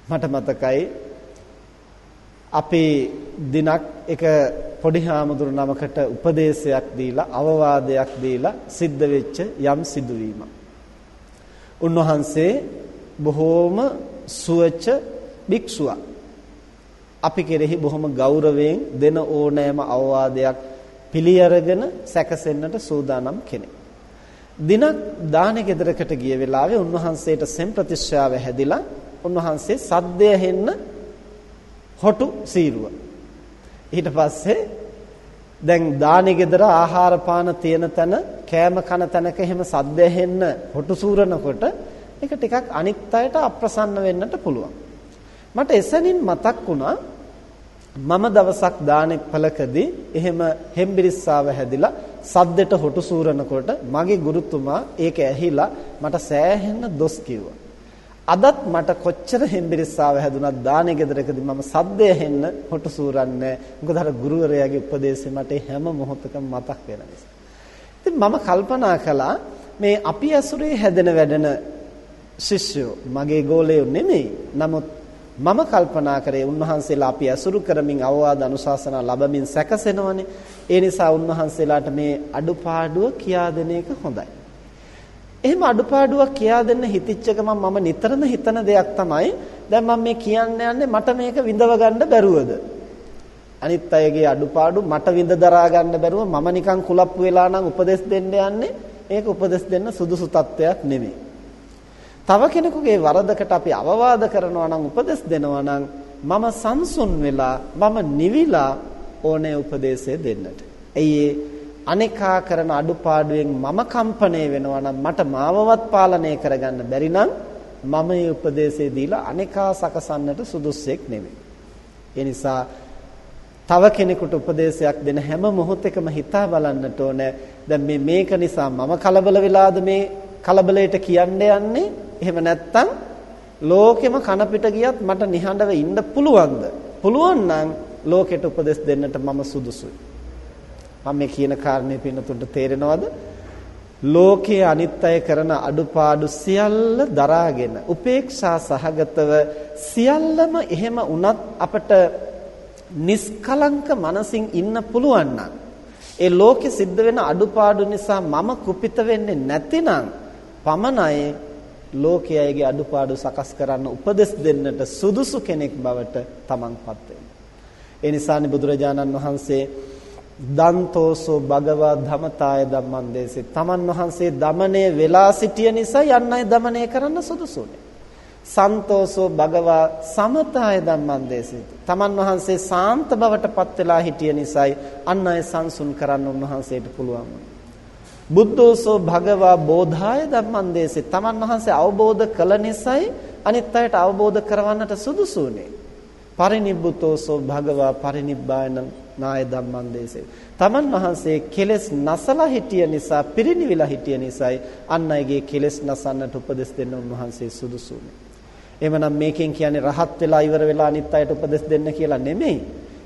මට මතකයි අපේ දිනක් එක පොඩි හාමුදුරු නමකට උපදේශයක් දීලා අවවාදයක් දීලා සිද්ධ වෙච්ච යම් සිදුවීමක්. උන්වහන්සේ බොහෝම සුවච භික්ෂුවක්. අපි කෙරෙහි බොහොම ගෞරවයෙන් දෙන ඕනෑම අවවාදයක් පිළි අරගෙන සැකසෙන්නට සූදානම් කෙනෙක්. දිනක් දානෙ ගෙදරකට ගිය වෙලාවේ උන්වහන්සේට සෙම් ප්‍රතිශ්‍රාව හැදිලා උන්වහන්සේ සද්දය හෙන්න හොටු සීරුව. ඊට පස්සේ දැන් දානෙ ගෙදර ආහාර පාන තියෙන තැන කෑම කන තැනක එහෙම සද්ද හෙන්න හොටු සූරනකොට ඒක ටිකක් අනිත් අයට අප්‍රසන්න වෙන්නට පුළුවන්. මට එසැනින් මතක් වුණා මම දවසක් දානෙක් පළකදී එහෙම හෙම්බිරිස්සාව හැදිලා සද්දෙට හොටු සූරනකොට මගේ ගුරුතුමා ඒක ඇහිලා මට සෑහෙන්න දොස් කිව්වා. අදත් මට කොච්චර හෙම්බිරිස්සාව හැදුනත් දානේ ගෙදරකදී මම සද්දය හෙන්න හොටු සූරන්නේ මොකද අර ගුරුවරයාගේ උපදේශය මට හැම මොහොතකම මතක් වෙන නිසා. ඉතින් මම කල්පනා කළා මේ අපි ඇසුරේ හැදෙන වැඩෙන ශිෂ්‍යෝ මගේ ගෝලයෝ නෙමෙයි. නමුත් මම කල්පනා කරේ උන්වහන්සේලා අපි අසුරු කරමින් අවවාද අනුශාසනා ලැබමින් සැකසෙනවනේ. ඒ නිසා උන්වහන්සේලාට මේ අඩුපාඩුව කියා දෙන එක හොඳයි. එහෙම අඩුපාඩුවක් කියා දෙන්න හිතිච්ච ගමන් මම නිතරම හිතන දෙයක් තමයි දැන් මම මේ කියන්න යන්නේ මට මේක විඳව ගන්න බැරුවද? අනිත් අයගේ අඩුපාඩු මට විඳ දරා ගන්න බැරුව මම නිකන් කුලප්පු වෙලා නම් උපදෙස් දෙන්න යන්නේ ඒක උපදෙස් දෙන්න සුදුසු තත්වයක් නෙමෙයි. තව කෙනෙකුගේ වරදකට අපි අවවාද කරනවා නම් උපදෙස් දෙනවා නම් මම සංසුන් වෙලා මම නිවිලා ඕනේ උපදේශය දෙන්නට. එයි අනේකා කරන අඩුපාඩුවෙන් මම කම්පණය වෙනවා නම් මට මාවවත් පාලනය කරගන්න බැරි නම් මම මේ උපදේශය දීලා අනේකා සකසන්නට සුදුස්සෙක් නෙමෙයි. ඒ නිසා තව කෙනෙකුට උපදේශයක් දෙන හැම මොහොතකම හිතා බලන්නට ඕනේ. දැන් මේ මේක නිසා මම කලබල වෙලාද මේ කලබලයට කියන්න යන්නේ එහෙම නැත්තම් ලෝකෙම කන පිට ගියත් මට නිහඬව ඉන්න පුළුවන්ද? පුළුවන් නම් ලෝකෙට උපදෙස් දෙන්නට මම සුදුසුයි. මම මේ කියන කාරණේ පින්නතුන්ට තේරෙනවද? ලෝකයේ අනිත් අය කරන අඩුපාඩු සියල්ල දරාගෙන උපේක්ෂා සහගතව සියල්ලම එහෙම වුණත් අපට නිස්කලංක මනසින් ඉන්න පුළුවන් නම් ඒ ලෝකෙ සිද්ධ වෙන අඩුපාඩු නිසා මම කුපිත වෙන්නේ නැතිනම් පමණයි ලෝකයේගේ අඩුපාඩු සකස් කරන්න උපදෙස් දෙන්නට සුදුසු කෙනෙක් බවට තමන්පත් වෙනවා. ඒ නිසානේ බුදුරජාණන් වහන්සේ දන්තෝසෝ භගවා ධමතාය ධම්මං දේසේ තමන් වහන්සේ দমনයේ වෙලා සිටිය නිසා යන්නයි দমনය කරන්න සුදුසුනේ. සන්තෝසෝ භගවා සමතාය ධම්මං දේසේ තමන් වහන්සේ සාන්ත බවටපත් වෙලා හිටිය නිසායි අන් අය සංසුන් කරන්න උන්වහන්සේට පුළුවන් වුණා. බුද්ධෝසෝ භගවා බෝධාය ධම්මං දේසේ. තමන් වහන්සේ අවබෝධ කළ නිසායි අනිත් අයට අවබෝධ කරවන්නට සුදුසුනේ. පරිනිබ්බුතෝසෝ භගවා පරිනිබ්බායන නාය ධම්මං දේසේ. තමන් වහන්සේ කෙලෙස් නැසලා හිටිය නිසා පිරිනිවිලා හිටිය නිසායි අන් අයගේ කෙලෙස් නැසන්නට උපදෙස් දෙන්න උන්වහන්සේ සුදුසුනේ. එහෙමනම් මේකෙන් කියන්නේ රහත් වෙලා ඉවර වෙලා අනිත් අයට උපදෙස් දෙන්න කියලා නෙමෙයි.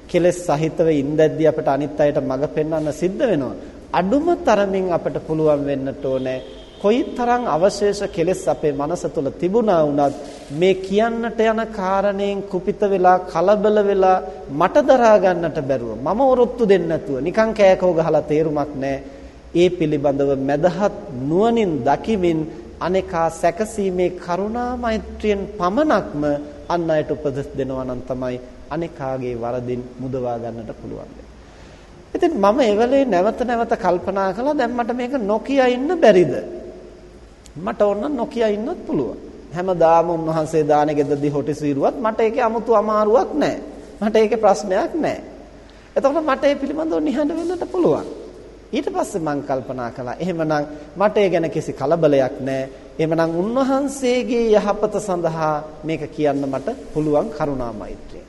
කෙලෙස් සහිතව ඉඳද්දී අපට අනිත් අයට මඟ පෙන්වන්න සිද්ධ වෙනවා. අඩුම තරමින් අපට පුළුවන් වෙන්නට ඕනේ කොයිතරම් අවශේෂ කෙලෙස් අපේ මනස තුළ තිබුණා වුණත් මේ කියන්නට යන කාරණයෙන් කුපිත වෙලා කලබල වෙලා මට දරා ගන්නට බැරුව මම ඔරොත්තු දෙන්නේ නැතුව නිකන් කෑකෝ ගහලා තේරුමක් නැහැ ඒ පිළිබඳව මදහත් නුවණින් දකිමින් අනේකා සැකසීමේ කරුණා මෛත්‍රියෙන් පමණක්ම අන් අයට උපදෙස් දෙනවා නම් තමයි අනේකාගේ වරදින් මුදවා ගන්නට පුළුවන්. ඉතින් මම එවලේ නැවත නැවත කල්පනා කළා දැන් මට මේක නොකිය ඉන්න බැරිද? මට ඕන නොකිය ඉන්නත් පුළුවන්. හැමදාම උන්වහන්සේ දාන ගෙදරදී හොටි සීරුවත් මට ඒකේ 아무තු අමාරුවක් නැහැ. මට ඒකේ ප්‍රශ්නයක් නැහැ. එතකොට මට ඒ පිළිබඳව නිහඬ වෙන්නට පුළුවන්. ඊට පස්සේ මම කල්පනා කළා එහෙමනම් මට ඒ ගැන කිසි කලබලයක් නැහැ. එහෙමනම් උන්වහන්සේගේ යහපත සඳහා මේක කියන්න මට පුළුවන් කරුණා මෛත්‍රිය.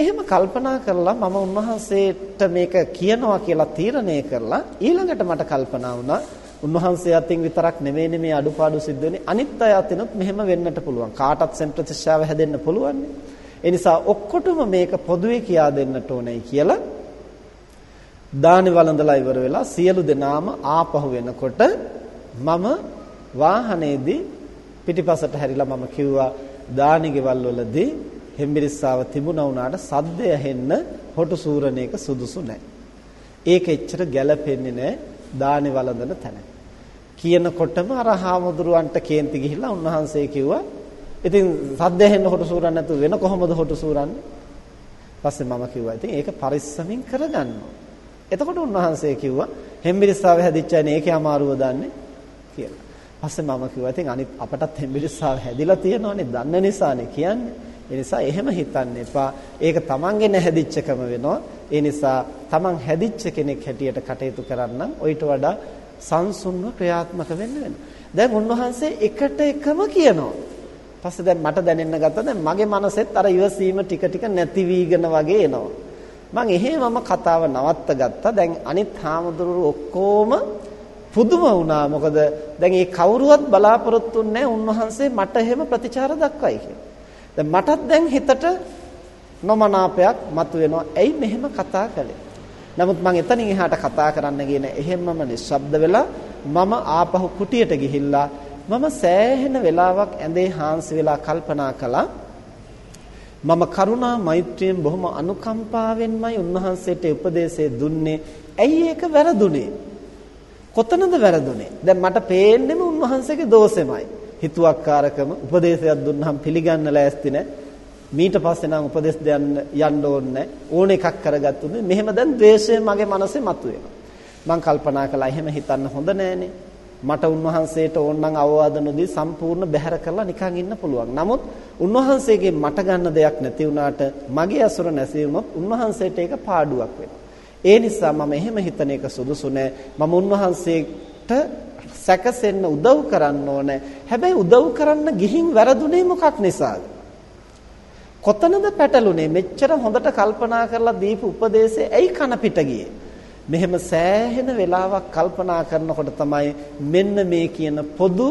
එහෙම කල්පනා කරලා මම උන්වහන්සේට මේක කියනවා කියලා තීරණය කරලා ඊළඟට මට කල්පනා වුණා උන්වහන්සේ අතින් විතරක් නෙමෙයි මේ අඩුපාඩු සිද්ධ වෙන්නේ අනිත් අය අතිනුත් මෙහෙම වෙන්නට පුළුවන්. කාටත් සෙන් ප්‍රතිශාව හැදෙන්න පුළුවන්. ඒ නිසා ඔක්කොටම මේක පොදුවේ කියා දෙන්නට ඕනේ කියලා දානි වළඳලා ඉවර වෙලා සියලු දෙනාම ආපහු වෙනකොට මම වාහනේදී පිටිපසට හැරිලා මම කිව්වා දානි ගෙවල් වලදී හෙම්බිරිස්සාව තිබුණා වුණාට සද්දය ඇහෙන්න හොටු සූරණ එක සුදුසු නැහැ. ඒක එච්චර ගැළපෙන්නේ නැහැ දානි වළඳන තැන. කියනකොටම අර හාමුදුරුවන්ට කේන්ති ගිහිල්ලා උන්වහන්සේ කිව්වා ඉතින් සද්ද ඇහෙන්න හොටු සූරන්න නැතුව වෙන කොහොමද හොටු සූරන්නේ? පස්සේ මම කිව්වා ඉතින් ඒක පරිස්සමින් කරගන්න එතකොට උන්වහන්සේ කිව්වා හෙම්බිරිස්සාව හැදිච්ච අය ඒකේ අමාරුව දන්නේ කියලා. පස්සේ මම කිව්වා ඉතින් අනිත් අපටත් හෙම්බිරිස්සාව හැදිලා තියෙනවනේ දන්න නිසානේ කියන්නේ. ඒ නිසා එහෙම හිතන්න එපා. ඒක තමන්ගේ නැහැදිච්චකම වෙනවා. ඒ නිසා තමන් හැදිච්ච කෙනෙක් හැටියට කටයුතු කරන්න ඔయిత වඩා සංසුන්ව ක්‍රියාත්මක වෙන්න වෙනවා. දැන් උන්වහන්සේ එකට එකම කියනවා. පස්සේ දැන් මට දැනෙන්න ගත්තා දැන් මගේ මනසෙත් අර ඉවසීම ටික ටික නැති වීගෙන වගේ එනවා. මං එහෙමම කතාව නවත්ත ගත්තා. දැන් අනිත් හාමුදුරුවෝ ඔක්කොම පුදුම වුණා. මොකද දැන් මේ කවුරුවත් බලාපොරොත්තු නැහැ උන්වහන්සේ මට එහෙම ප්‍රතිචාර දක්වයි කියලා. දැන් මටත් දැන් හිතට නොමනාපයක් මතුවෙනවා. ඇයි මෙහෙම කතා කළේ? නමුත් මම එතනින් එහාට කතා කරන්න ගියේ නෑ. එහෙම්මම නිශ්ශබ්ද වෙලා මම ආපහු කුටියට ගිහිල්ලා මම සෑහෙන වෙලාවක් ඇඳේ හාන්සි වෙලා කල්පනා කළා. මම කරුණා මෛත්‍රියෙන් බොහොම අනුකම්පාවෙන්මයි උන්වහන්සේට උපදේශය දුන්නේ. ඇයි ඒක වැරදුනේ? කොතනද වැරදුනේ? දැන් මට පේන්නෙම උන්වහන්සේගේ දෝෂෙමයි. හිතුවක්කාරකම උපදේශයක් දුන්නාම පිළිගන්න ලෑස්ති නැහැ. මීට පස්සේ නම් උපදෙස් දෙන්න යන්න ඕනේ ඕන එකක් කරගත්තුනේ. මෙහෙම දැන් ද්වේෂය මගේ මනසේ මතුවෙනවා. මම කල්පනා කළා එහෙම හිතන්න හොඳ නෑනේ. මට උන්වහන්සේට ඕනනම් අවවාද නොදී සම්පූර්ණ බැහැර කරලා නිකන් ඉන්න පුළුවන්. නමුත් උන්වහන්සේගේ මට ගන්න දෙයක් නැති වුණාට මගේ අසුර නැති වුණොත් උන්වහන්සේට ඒක පාඩුවක් වෙනවා. ඒ නිසා මම එහෙම හිතන එක සුදුසු නෑ. මම උන්වහන්සේට සැකසෙන්න උදව් කරන්න ඕනේ හැබැයි උදව් කරන්න ගිහින් වැරදුනේ මොකක් නිසාද කොතනද පැටළුනේ මෙච්චර හොඳට කල්පනා කරලා දීපු උපදේශය ඇයි කන පිට ගියේ මෙහෙම සෑහෙන වෙලාවක් කල්පනා කරනකොට තමයි මෙන්න මේ කියන පොදු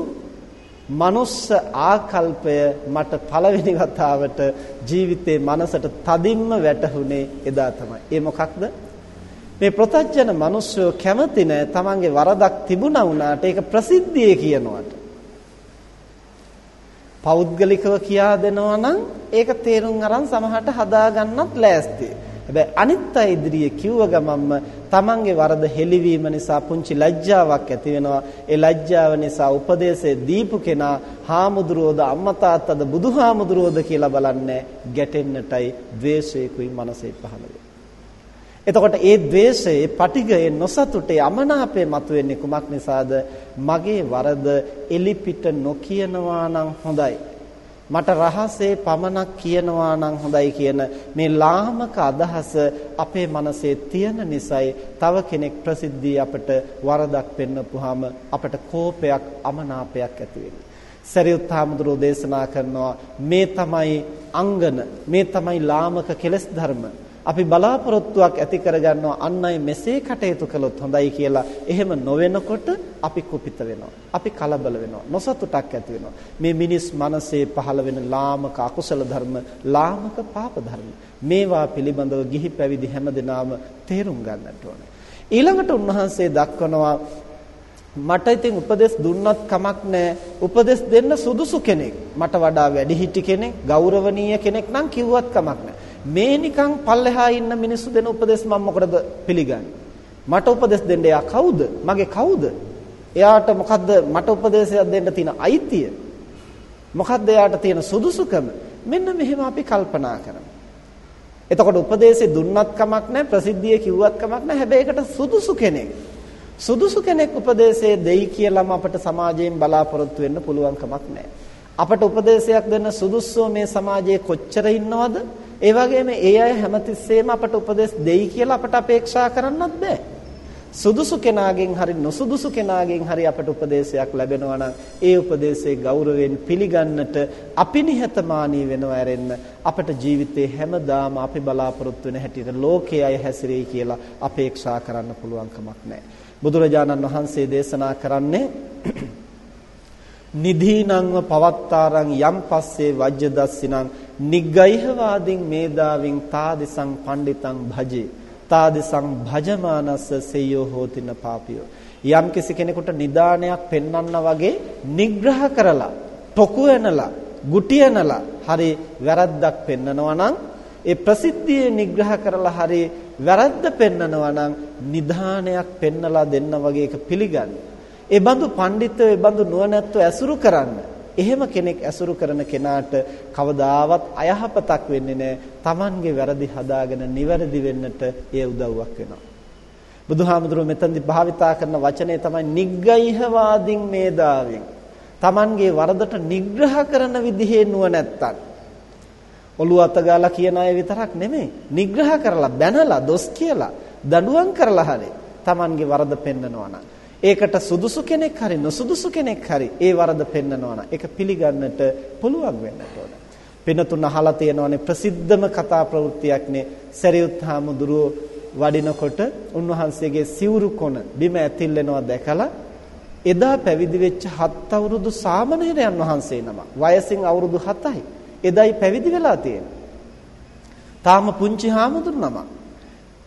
මනුස්ස ආකල්පය මට පළවෙනි වතාවට ජීවිතේ මනසට තදින්ම වැටහුනේ එදා තමයි. ඒ මොකක්ද? මේ ප්‍රතඥ මිනිස්සු කැමති නැ තමන්ගේ වරදක් තිබුණා වුණාට ඒක ප්‍රසිද්ධියේ කියනවාට. පෞද්ගලිකව කියා දෙනවා නම් ඒක තේරුම් අරන් සමහරට හදා ගන්නත් ලෑස්ති. හැබැයි අනිත් අය ඉදිරියේ කිව්ව ගමන්ම තමන්ගේ වරද හෙළිවීම නිසා පුංචි ලැජ්ජාවක් ඇති වෙනවා. ඒ ලැජ්ජාව නිසා උපදේශය දීපු කෙනා හාමුදුරුවෝද අම්මා තාත්තද බුදුහාමුදුරුවෝද කියලා බලන්නේ ගැටෙන්නටයි ද්වේෂයකුයි මනසේ පහළ එතකොට ඒ द्वේෂයේ පටිඝයේ නොසතුටේ අමනාපේ මතුවෙන්නේ කුමක් නිසාද? මගේ වරද එලිපිට නොකියනවා නම් හොඳයි. මට රහසේ පමණක් කියනවා නම් හොඳයි කියන මේ ලාමක අදහස අපේ මනසේ තියෙන නිසායි තව කෙනෙක් ප්‍රසිද්ධිය අපට වරදක් පෙන්වපුවාම අපට කෝපයක් අමනාපයක් ඇති වෙන්නේ. සරියුත් හාමුදුරෝ දේශනා කරනවා මේ තමයි අංගන මේ තමයි ලාමක කෙලස් ධර්ම අපි බලාපොරොත්තුවක් ඇති කරගන්නවා අන් අය මෙසේ කටයුතු කළොත් හොඳයි කියලා. එහෙම නොවෙනකොට අපි කුපිත වෙනවා. අපි කලබල වෙනවා. නොසතුටක් ඇති වෙනවා. මේ මිනිස් මනසේ පහළ වෙන ලාමක අකුසල ධර්ම, ලාමක පාප ධර්ම. මේවා පිළිබඳව ගිහි පැවිදි හැමදෙනාම තේරුම් ගන්නට ඕනේ. ඊළඟට උන්වහන්සේ දක්වනවා මට ඉතින් උපදෙස් දුන්නත් කමක් නැහැ. උපදෙස් දෙන්න සුදුසු කෙනෙක්. මට වඩා වැඩිහිටි කෙනෙක්, ගෞරවනීය කෙනෙක් නම් කිව්වත් කමක් නැහැ. මේ නිකන් පල්ලෙහා ඉන්න මිනිස්සු දෙන උපදෙස් මම මොකටද පිළිගන්නේ? මට උපදෙස් දෙන්න එයා කවුද? මගේ කවුද? එයාට මොකද්ද මට උපදේශයක් දෙන්න තියෙන අයිතිය? මොකද්ද එයාට තියෙන සුදුසුකම? මෙන්න මෙහෙම අපි කල්පනා කරමු. එතකොට උපදේශය දුන්නත් කමක් නැහැ, ප්‍රසිද්ධිය කිව්වත් කමක් නැහැ. හැබැයි ඒකට සුදුසු කෙනෙක්. සුදුසු කෙනෙක් උපදේශය දෙයි කියලාම අපට සමාජයෙන් බලාපොරොත්තු වෙන්න පුළුවන් කමක් නැහැ. අපට උපදේශයක් දෙන්න සුදුස්සෝ මේ සමාජයේ කොච්චර ඉන්නවද? ඒ වගේම ඒ අය හැමතිස්සෙම අපට උපදෙස් දෙයි කියලා අපට අපේක්ෂා කරන්නත් බෑ. සුදුසු කෙනාගෙන් හරි නොසුදුසු කෙනාගෙන් හරි අපට උපදේශයක් ලැබෙනවා නම් ඒ උපදේශයේ ගෞරවයෙන් පිළිගන්නට අපි නිහතමානී වෙනව ඇරෙන්න අපට ජීවිතේ හැමදාම අපි බලාපොරොත්තු වෙන හැටියට ලෝකයේ අය හැසිරෙයි කියලා අපේක්ෂා කරන්න පුළුවන් කමක් නැහැ. බුදුරජාණන් වහන්සේ දේශනා කරන්නේ නිධීනංව පවත්තාරං යම් පස්සේ වජ්‍ය දස්සිනං නිග්ගයිහවාදින් මේදාවින් තාදිසං පණ්ඩිතං භජේ. තාදිසං භජමානස්ස සෙය්‍යෝ හෝතින පාපියෝ. යම් කිසි කෙනෙකුට නිදානයක් පෙන්වන්න වගේ නිග්‍රහ කරලා ටොකු වෙනලා ගුටියනලා හරි වැරද්දක් පෙන්නනවා නම් ඒ ප්‍රසිද්ධියේ නිග්‍රහ කරලා හරි වැරද්ද පෙන්නනවා නම් නිදානයක් පෙන්නලා දෙන්න වගේ එක පිළිගන්නේ. ඒ බඳු පඬිත්ව ඒ බඳු නුවණැත්තෝ ඇසුරු කරන්න. එහෙම කෙනෙක් ඇසුරු කරන කෙනාට කවදාවත් අයහපතක් වෙන්නේ නැහැ. Tamange වැරදි හදාගෙන නිවැරදි වෙන්නට ඒ උදව්වක් වෙනවා. බුදුහාමුදුරුව මෙතනදී භාවිතා කරන වචනේ තමයි නිග්ගයිහවාදින් මේදාවෙන්. Tamange වරදට නිග්‍රහ කරන විදිහේ නුවණැත්තන්. ඔළුව අතගාලා කියන අය විතරක් නෙමෙයි. නිග්‍රහ කරලා බැනලා දොස් කියලා දඬුවම් කරලා හරි Tamange වරද පෙන්නනවා නම් ඒකට සුදුසු කෙනෙක් හරි නොසුදුසු කෙනෙක් හරි ඒ වරද පෙන්නනවා නම් ඒක පිළිගන්නට පුළුවන් වෙන්නට ඕන. පිනතුන් අහලා තියෙනවානේ ප්‍රසිද්ධම කතා ප්‍රවෘත්තියක්නේ සරියුත් හාමුදුරුවෝ වඩිනකොට උන්වහන්සේගේ සිවුරු කොන බිම ඇතිල්ලෙනවා දැකලා එදා පැවිදි වෙච්ච හත් අවුරුදු සාමණේරයන් වහන්සේ නම වයසින් අවුරුදු 7යි. එදයි පැවිදි වෙලා තියෙන්නේ. තාම පුංචි හාමුදුරු නමක්.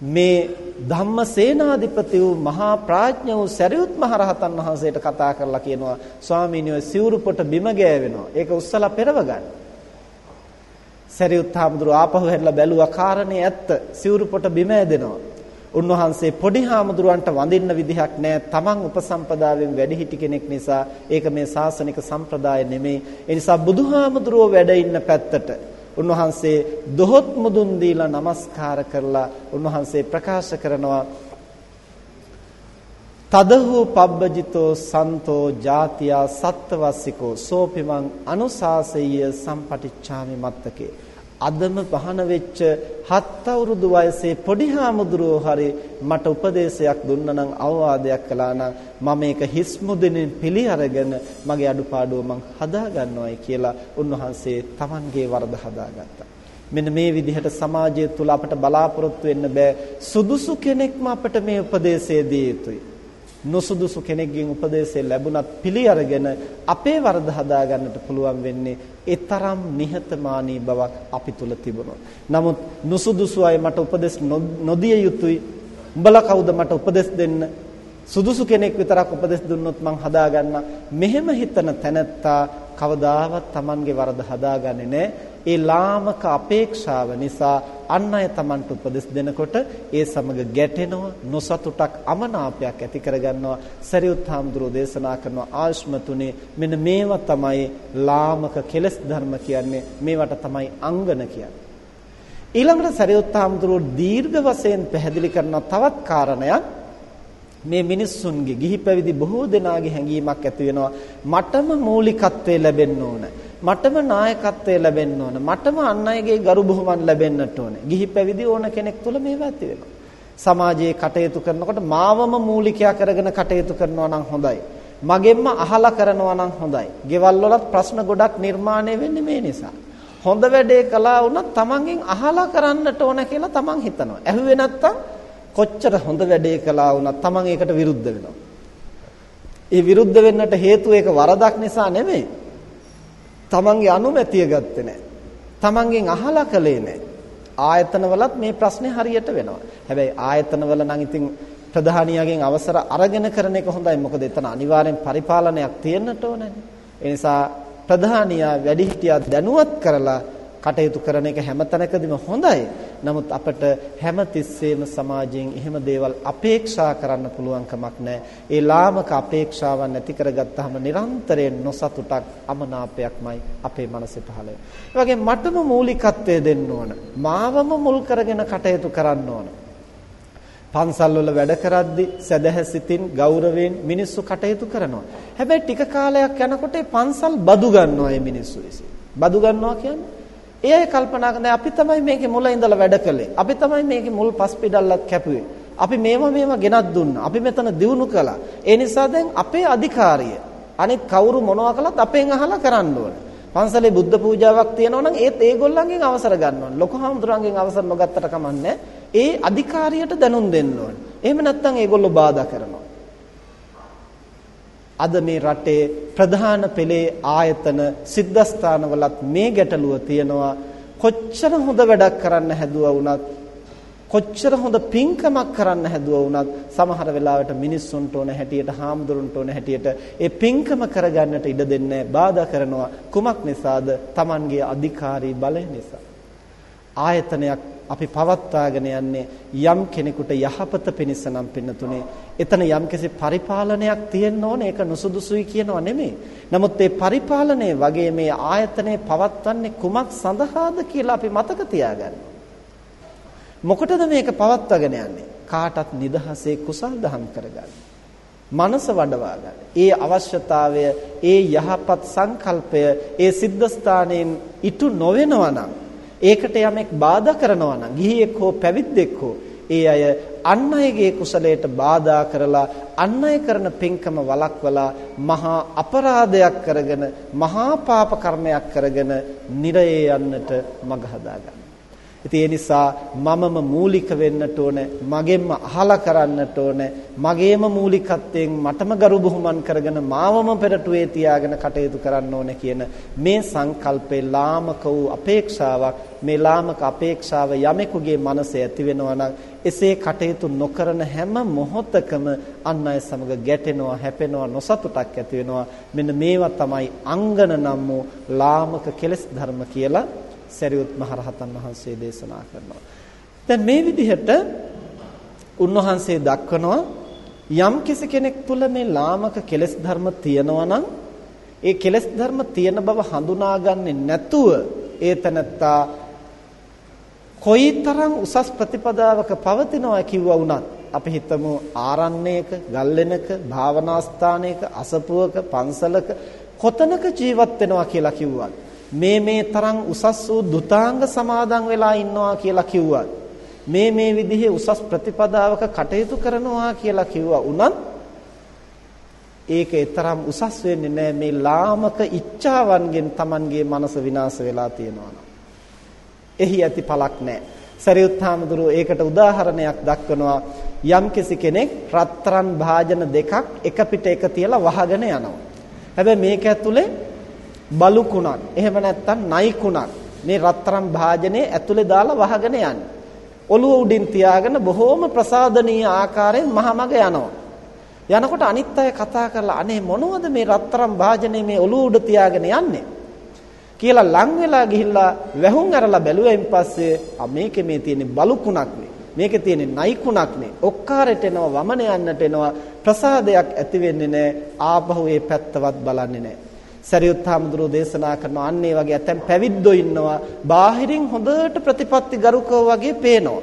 මේ ධම්මසේනාධිපති වූ මහා ප්‍රඥ වූ සරියුත් මහ රහතන් වහන්සේට කතා කරලා කියනවා ස්වාමීනි ඔය සිවුරු පොට බිම ගෑවෙනවා. ඒක උස්සලා පෙරව ගන්න. සරියුත් හාමුදුරුවෝ ආපහු හැරිලා බැලුවා කාරණේ ඇත්ත. සිවුරු පොට බිම ඇදෙනවා. උන්වහන්සේ පොඩි හාමුදුරුවන්ට වඳින්න විදිහක් නැහැ. Taman උපසම්පදාවෙන් වැඩිහිටි කෙනෙක් නිසා ඒක මේ ශාසනික සම්ප්‍රදාය නෙමෙයි. ඒ නිසා බුදුහාමුදුරුවෝ වැඩ ඉන්න පැත්තට උන්වහන්සේ දොහොත් මුදුන් දීලා নমස්කාර කරලා උන්වහන්සේ ප්‍රකාශ කරනවා තදහු පබ්බජිතෝ සන්තෝ ජාතියා සත්වස්සිකෝ සෝපිමං අනුසාසෙය්‍ය සම්පටිච්ඡාමි මත්තකේ. අදම පහන වෙච්ච හත් අවුරුදු වයසේ පොඩි හාමුදුරුවෝ හරි මට උපදේශයක් දුන්නා නම් අවවාදයක් කළා නම් මම මේක හිස් මුදෙනින් පිළි අරගෙන මගේ අඩුපාඩුව මං හදා ගන්නවායි කියලා උන්වහන්සේ Tamanගේ වරද හදාගත්තා. මෙන්න මේ විදිහට සමාජය තුල අපට බලාපොරොත්තු වෙන්න බෑ සුදුසු කෙනෙක්ම අපට මේ උපදේශය දිය යුතුයි. නොසුදුසු කෙනෙක්ගෙන් උපදේශය ලැබුණත් පිළි අරගෙන අපේ වරද හදා ගන්නට පුළුවන් වෙන්නේ ඒ තරම් නිහතමානී බවක් අපි තුල තිබුණොත්. නමුත් නොසුදුසු අය මට උපදෙස් නොදිය යුතුයි. උඹලා කවුද මට උපදෙස් දෙන්න? සුදුසු කෙනෙක් විතරක් උපදෙස් දුන්නොත් මං හදා ගන්න. මෙහෙම හිතන තැනැත්තා කවදාවත් Tamanගේ වරද හදාගන්නේ නැහැ. ඒ ලාමක අපේක්ෂාව නිසා අන් අය Tamanට උපදෙස් දෙනකොට ඒ සමග ගැටෙනවා නොසතුටක් අමනාපයක් ඇති කරගන්නවා. සරියුත් හාමුදුරුවෝ දේශනා කරන ආශ්මතුනේ මෙන්න මේවා තමයි ලාමක කෙලස් ධර්ම කියන්නේ. මේවට තමයි අංගන කියන්නේ. ඊළඟට සරියුත් හාමුදුරුවෝ දීර්ඝ වශයෙන් පැහැදිලි කරන තවත් කාරණයක් මේ මිනිස්සුන්ගේ ගිහි පැවිදි බොහෝ දෙනාගේ හැඟීමක් ඇති වෙනවා මටම මූලිකත්වයේ ලැබෙන්න ඕන මටම නායකත්වය ලැබෙන්න ඕන. මටම අන් අයගේ ගරු බුහුමන් ලැබෙන්නට ඕන. ගිහි පැවිදි ඕන කෙනෙක් තුල මේවා ඇති වෙනවා. සමාජයේ කටයුතු කරනකොට මාවම මූලිකයා කරගෙන කටයුතු කරනවා නම් හොඳයි. මගෙන්ම අහලා කරනවා නම් හොඳයි. ගෙවල් වලත් ප්‍රශ්න ගොඩක් නිර්මාණය වෙන්නේ මේ නිසා. හොඳ වැඩේ කළා වුණත් තමන්ගෙන් අහලා කරන්නට ඕන කියලා තමන් හිතනවා. ඇහුවේ නැත්තම් කොච්චර හොඳ වැඩේ කළා වුණත් තමන් ඒකට විරුද්ධ වෙනවා. ඒ විරුද්ධ වෙන්නට හේතුව ඒක වරදක් නිසා නෙමෙයි. තමන්ගේ අනුමැතිය ගත්තේ නැහැ. තමන්ගෙන් අහලා කළේ නැහැ. ආයතනවලත් මේ ප්‍රශ්නේ හරියට වෙනවා. හැබැයි ආයතනවල නම් ඉතින් ප්‍රධානියාගෙන් අවසර අරගෙන කරන එක හොඳයි. මොකද එතන අනිවාර්යෙන් පරිපාලනයක් තියෙන්නට ඕනනේ. ඒ නිසා ප්‍රධානියා වැඩිහිටියා දැනුවත් කරලා කටයුතු කරන එක හැමතැනකදීම හොඳයි. නමුත් අපිට හැමතිස්සෙම සමාජයෙන් එහෙම දේවල් අපේක්ෂා කරන්න පුළුවන් කමක් නැහැ. ඒ ලාමක අපේක්ෂාවන් නැති කරගත්තාම නිරන්තරයෙන් නොසතුටක් අමනාපයක්මයි අපේ මනසේ පහළ වෙන්නේ. මටම මූලිකත්වය දෙන්න ඕන. මාවම මුල් කරගෙන කටයුතු කරන්න ඕන. පන්සල් වල වැඩ කරද්දි සදහැසිතින් ගෞරවයෙන් මිනිස්සු කටයුතු කරනවා. හැබැයි ටික කාලයක් යනකොට පන්සල් බදු ගන්නවා මේ මිනිස්සු විසින්. බදු ගන්නවා කියන්නේ ඒ අය කල්පනා කරන අපි තමයි මේකේ මුල ඉඳලා වැඩ කළේ. අපි තමයි මේකේ මුල් පස් පිටල්ලක් කැපුවේ. අපි මේව මේව ගෙනත් දුන්නා. අපි මෙතන දිනු කළා. ඒ නිසා දැන් අපේ අධිකාරිය අනිත් කවුරු මොනවා කළත් අපෙන් අහලා කරන්න ඕන. පන්සලේ බුද්ධ පූජාවක් තියෙනවා නම් ඒත් ඒගොල්ලන්ගෙන් අවසර ගන්න ඕන. ලොකු හාමුදුරන්ගෙන් අවසර නොගත්තට කමන්නේ. ඒ අධිකාරියට දැනුම් දෙන්න ඕන. එහෙම නැත්නම් ඒගොල්ලෝ බාධා කරනවා. අද මේ රටේ ප්‍රධාන පෙළේ ආයතන සිද්ධාස්ථානවලත් මේ ගැටලුව තියෙනවා. කොච්චර හොඳ වැඩක් කරන්න හැදුවා වුණත් කොච්චර හොඳ පින්කමක් කරන්න හැදුවා වුණත් සමහර වෙලාවට මිනිස්සුන්ට ඕන හැටියට හාමුදුරුන්ට ඕන හැටියට ඒ පින්කම කරගන්නට ඉඩ දෙන්නේ බාධා කරනවා කුමක් නිසාද Tamanගේ අධිකාරී බලය නිසා ආයතනයක් අපි පවත්වාගෙන යන්නේ යම් කෙනෙකුට යහපත පිණිස නම් පින්නතුනේ එතන යම්කිසි පරිපාලනයක් තියෙන්න ඕනේ ඒක නුසුදුසුයි කියනවා නෙමෙයි. නමුත් මේ පරිපාලනයේ වගේ මේ ආයතනය පවත්වන්නේ කුමක් සඳහාද කියලා අපි මතක තියාගන්න. මොකටද මේක පවත්වාගෙන යන්නේ? කාටත් නිදහසේ කුසල් දහම් කරගන්න. මනස වඩවා ගන්න. ඒ අවශ්‍යතාවය, ඒ යහපත් සංකල්පය, ඒ සිද්ධාස්ථානයෙන් ඉටු නොවෙනවා නම් ඒකට යමෙක් බාධා කරනවා නම් ගිහියෙක් හෝ පැවිද්දෙක් හෝ ඒ අය අන් අයගේ කුසලයට බාධා කරලා අන් අය කරන පින්කම වළක්වලා මහා අපරාධයක් කරගෙන මහා පාප කර්මයක් කරගෙන නිරයේ යන්නට මඟ හදාගන්න. ඉතින් ඒ නිසා මමම මූලික වෙන්නට ඕනේ මගෙන්ම අහලා කරන්නට ඕනේ මගේම මූලිකත්වයෙන් මටම ගරු බුහුමන් කරගෙන මාවම පෙරටුවේ තියාගෙන කටයුතු කරන්න ඕනේ කියන මේ සංකල්පේ ලාමක වූ අපේක්ෂාවක් මේ ලාමක අපේක්ෂාව යමෙකුගේ මනසේ ඇති වෙනවා නම් එසේ කටයුතු නොකරන හැම මොහොතකම අන් අය සමග ගැටෙනවා හැපෙනවා නොසතුටක් ඇති වෙනවා. මෙන්න මේවා තමයි අංගන නම් වූ ලාමක කෙලෙස් ධර්ම කියලා සරියුත් මහරහතන් වහන්සේ දේශනා කරනවා. දැන් මේ විදිහට උන්වහන්සේ දක්වනවා යම් කිසි කෙනෙක් තුළ මේ ලාමක කෙලෙස් ධර්ම තියෙනවා නම් ඒ කෙලෙස් ධර්ම තියෙන බව හඳුනාගන්නේ නැතුව ඒ තනත්තා කොයිතරම් උසස් ප්‍රතිපදාවක පවතිනවා කිව්වා වුණත් අපි හිතමු ආරණ්‍යයක, ගල්ලෙනක, භාවනාස්ථානයක, අසපුවක, පන්සලක කොතනක ජීවත් වෙනවා කියලා කිව්වත් මේ මේ තරම් උසස් වූ දුතාංග සමාදන් වෙලා ඉන්නවා කියලා කිව්වත් මේ මේ විදිහේ උසස් ප්‍රතිපදාවක කටයුතු කරනවා කියලා කිව්වා උනත් ඒක තරම් උසස් වෙන්නේ නැහැ. මේ ලාමක ඉච්ඡාවන්ගෙන් Tamanගේ මනස විනාශ වෙලා තියෙනවා එහි ඇති පළක් නැහැ. සරියුත් හාමුදුරුව ඒකට උදාහරණයක් දක්වනවා. යම්කිසි කෙනෙක් රත්තරන් භාජන දෙකක් එක පිට එක තියලා වහගෙන යනවා. හැබැයි මේක ඇතුලේ බලු කුණක් එහෙම නැත්නම් නයි කුණක් මේ රත්තරන් භාජනයේ ඇතුලේ දාලා වහගෙන යන්නේ. ඔළුව උඩින් තියාගෙන බොහෝම ප්‍රසාදනීය ආකාරයෙන් මහමග යනවා. යනකොට අනිත් අය කතා කරලා අනේ මොනවද මේ රත්තරන් භාජනයේ මේ ඔළුව උඩ තියාගෙන යන්නේ? කියලා ලං වෙලා ගිහිල්ලා වැහුම් අරලා බැලුවෙන් පස්සේ ආ මේකේ මේ තියෙන බලු කුණක් නේ. මේකේ තියෙන නයි කුණක් නේ. ඔක්කාරයට එනවා වමන යන්නට එනවා. ප්‍රසාදයක් ඇති වෙන්නේ නැහැ ආපහු ඒ පැත්තවත් බලන්නේ නැහැ සරියුත් හාමුදුරුව දේශනා කරන අන්න ඒ වගේ ඇතැම් පැවිද්දෝ ඉන්නවා බාහිරින් හොඳට ප්‍රතිපත්ති ගරුකව වගේ පේනවා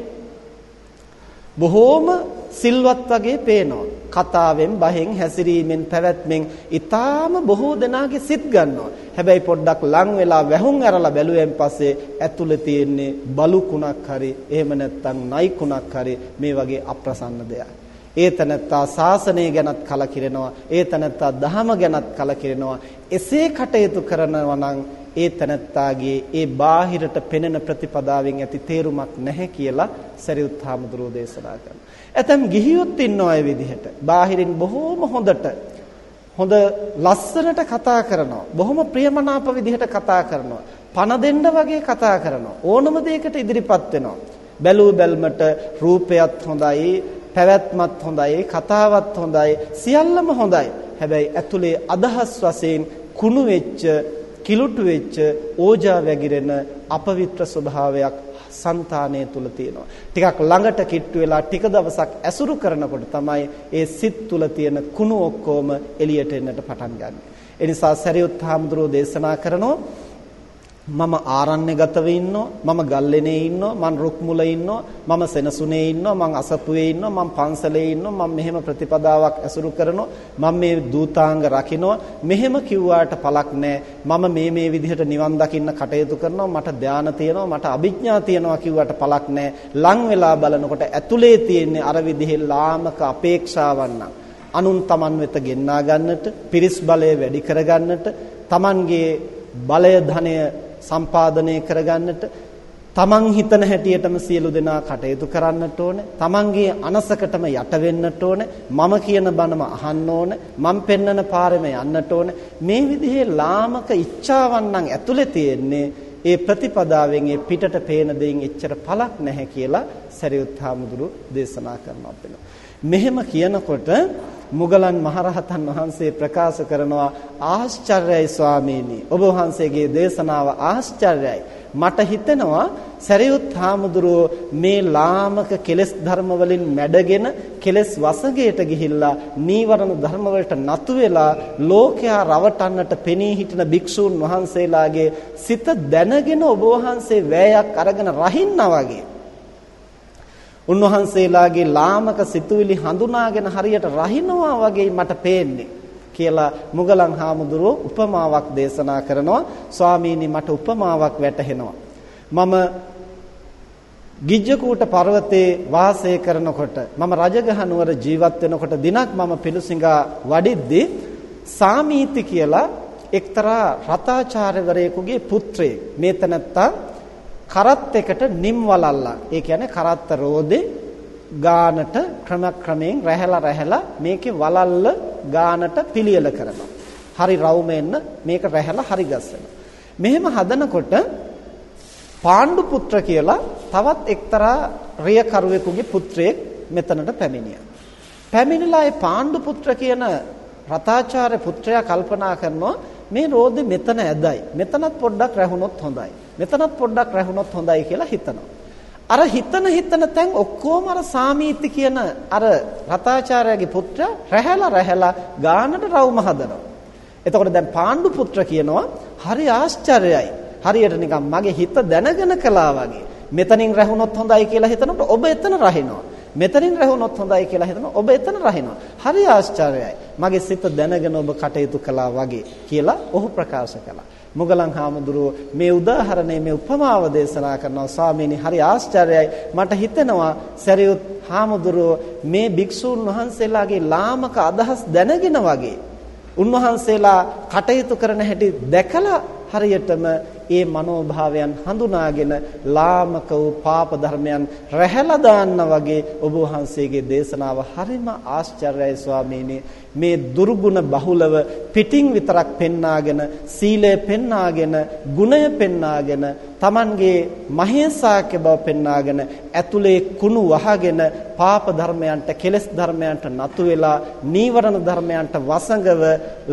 බොහෝම සිල්වත් වගේ පේනවා. කතාවෙන්, බහෙන්, හැසිරීමෙන්, පැවැත්මෙන් ඊටාම බොහෝ දෙනාගේ සිත් ගන්නවා. හැබැයි පොඩ්ඩක් ලං වෙලා වැහුම් ඇරලා බැලුවෙන් පස්සේ ඇතුළේ තියෙන්නේ බලු කුණක් හරි එහෙම නැත්නම් නයි කුණක් හරි මේ වගේ අප්‍රසන්න දෙයක්. ඒ තනත්තා ශාසනය ගැනත් කලකිරෙනවා. ඒ තනත්තා දහම ගැනත් කලකිරෙනවා. එසේ කටයුතු කරනවා නම් ඒ තනත්තාගේ ඒ බාහිරට පෙනෙන ප්‍රතිපදාවෙන් ඇති තේරුමක් නැහැ කියලා සරියුත් හාමුදුරුවෝ දේශනා කරනවා. ඇතම් ගිහියොත් ඉන්නවා ඒ විදිහට. බාහිරින් බොහෝම හොඳට හොඳ ලස්සනට කතා කරනවා. බොහොම ප්‍රියමනාප විදිහට කතා කරනවා. පණ දෙන්න වගේ කතා කරනවා. ඕනම දෙයකට ඉදිරිපත් වෙනවා. බැලූ බැල්මට රූපයත් හොඳයි, පැවැත්මත් හොඳයි, කතාවත් හොඳයි, සියල්ලම හොඳයි. හැබැයි ඇතුලේ අදහස් වශයෙන් කුණු වෙච්ච, කිලුටු වෙච්ච, ඕජා වැగిරෙන අපවිත්‍ර ස්වභාවයක් సంతානය තුල තියෙනවා. ටිකක් ළඟට කිට්ටු වෙලා ටික දවසක් ඇසුරු කරනකොට තමයි ඒ සිත් තුල තියෙන කුණු ඔක්කොම එළියට එන්නට පටන් ගන්නෙ. ඒ නිසා සරියුත් හාමුදුරුවෝ දේශනා කරනවා මම ආරණ්‍යගතව ඉන්නවා මම ගල්ලෙනේ ඉන්නවා මම රුක් මුල ඉන්නවා මම සෙනසුනේ ඉන්නවා මම අසපුවේ ඉන්නවා මම පන්සලේ ඉන්නවා මම මෙහෙම ප්‍රතිපදාවක් ඇසුරු කරනවා මම මේ දූතාංග රකින්නවා මෙහෙම කිව්වාට පළක් නැහැ මම මේ මේ විදිහට නිවන් දකින්න කටයුතු කරනවා මට ධාන තියෙනවා මට අභිඥා තියෙනවා කිව්වට පළක් නැහැ ලං වෙලා බලනකොට ඇතුලේ තියෙන්නේ අර විදිහේ ලාමක අපේක්ෂාවන් නම්. අනුන් Taman වෙත ගෙන්නා ගන්නට පිරිස් බලය වැඩි කරගන්නට Tamanගේ බලය ධනය සම්පාදනය කරගන්නට තමන් හිතන හැටියටම සියලු දෙනා කටයුතු කරන්නට ඕනේ. තමන්ගේ අනසකටම යට වෙන්නට ඕනේ. මම කියන බණම අහන්න ඕනේ. මම පෙන්නන පාරෙම යන්නට ඕනේ. මේ විදිහේ ලාමක ඉච්ඡාවන් නම් ඇතුලේ තියෙන්නේ ඒ ප්‍රතිපදාවෙන් ඒ පිටට පේන දෙයින් එච්චර පළක් නැහැ කියලා සරියුත් හාමුදුරු දේශනා කරනවා අපිට. මෙහෙම කියනකොට මුගලන් මහරහතන් වහන්සේ ප්‍රකාශ කරනවා ආශ්චර්යයි ස්වාමීනි ඔබ වහන්සේගේ දේශනාව ආශ්චර්යයි. මට හිතෙනවා සරියුත් හාමුදුරුවෝ මේ ලාමක කෙලෙස් ධර්ම වලින් මැඩගෙන කෙලෙස් වසඟයට ගිහිල්ලා නීවරණ ධර්ම වලට නතු වෙලා ලෝකයා රවටන්නට පෙනී හිටින භික්ෂූන් වහන්සේලාගේ සිත දැනගෙන ඔබ වහන්සේ වෑයක් අරගෙන රහින්නා වගේ උන්වහන්සේලාගේ ලාමක සිතුවිලි හඳුනාගෙන හරියට රහිනවා වගේ මට පේන්නේ කියලා මුගලන් හාමුදුරුවෝ උපමාවක් දේශනා කරනවා. ස්වාමීනි මට උපමාවක් වැටහෙනවා. මම ගිජ්ජකූට පර්වතයේ වාසය කරනකොට මම රජගහ නුවර ජීවත් වෙනකොට දිනක් මම පිළුසිඟා වඩිද්දී සාමීති කියලා එක්තරා රතාචාර්යවරයෙකුගේ පුත්‍රයෙක් මේ තනත්තා කරත් එකට නිම් වලල්ලා. ඒ කියන්නේ කරත්ත රෝදේ ගානට ක්‍රමක්‍රමයෙන් රැහැලා රැහැලා මේකේ වලල්ල ගානට පිළියෙල කරනවා. හරි රවුමෙන්න මේක රැහැලා හරි ගස්සනවා. මෙහෙම හදනකොට පාණ්ඩු පුත්‍ර කියලා තවත් එක්තරා රියකරුවෙකුගේ පුත්‍රයෙක් මෙතනට පැමිණියා. පැමිණිලා ඒ පාණ්ඩු පුත්‍ර කියන රතාචාර්ය පුත්‍රයා කල්පනා කරනවා මේ රෝදේ මෙතන ඇදයි. මෙතනත් පොඩ්ඩක් රැහුනොත් හොඳයි. මෙතනත් පොඩ්ඩක් රැහුනොත් හොඳයි කියලා හිතනවා. අර හිතන හිතන තැන් ඔක්කොම අර සාමීති කියන අර රතාචාර්යගේ පුත්‍රයා රැහැලා රැහැලා ගානට රවුම හදනවා. එතකොට දැන් පාණ්ඩු පුත්‍ර කියනවා හරි ආශ්චර්යයි. හරියට නිකන් මගේ හිත දැනගෙන කළා වගේ. මෙතනින් රැහුනොත් හොඳයි කියලා හිතනකොට ඔබ එතන රහිනවා. මෙතනින් රැහුනොත් හොඳයි කියලා හිතනවා. ඔබ එතන රහිනවා. හරි ආශ්චර්යයි. මගේ සිත දැනගෙන ඔබ කටයුතු කළා වගේ කියලා ඔහු ප්‍රකාශ කළා. මුගලන් හාමුදුරුව මේ උදාහරණය මේ උපමාව දේශනා කරනවා ස්වාමීනි හරි ආශ්චර්යයි මට හිතෙනවා සරියුත් හාමුදුරුව මේ භික්ෂූන් වහන්සේලාගේ ලාමක අදහස් දැනගෙන වගේ උන්වහන්සේලා කටයුතු කරන හැටි දැකලා හරියටම ඒ මනෝභාවයන් හඳුනාගෙන ලාමක වූ පාප ධර්මයන් රැහැලා දාන්න වගේ ඔබ වහන්සේගේ දේශනාව හරිම ආශ්චර්යයි ස්වාමීනි. මේ දුර්ගුණ බහුලව පිටින් විතරක් පෙන්නාගෙන සීලය පෙන්නාගෙන ගුණය පෙන්නාගෙන Tamanගේ මහේසාක්‍ය බව පෙන්නාගෙන ඇතුලේ කුණු වහගෙන පාප ධර්මයන්ට කෙලෙස් ධර්මයන්ට නතු වෙලා නීවරණ ධර්මයන්ට වසඟව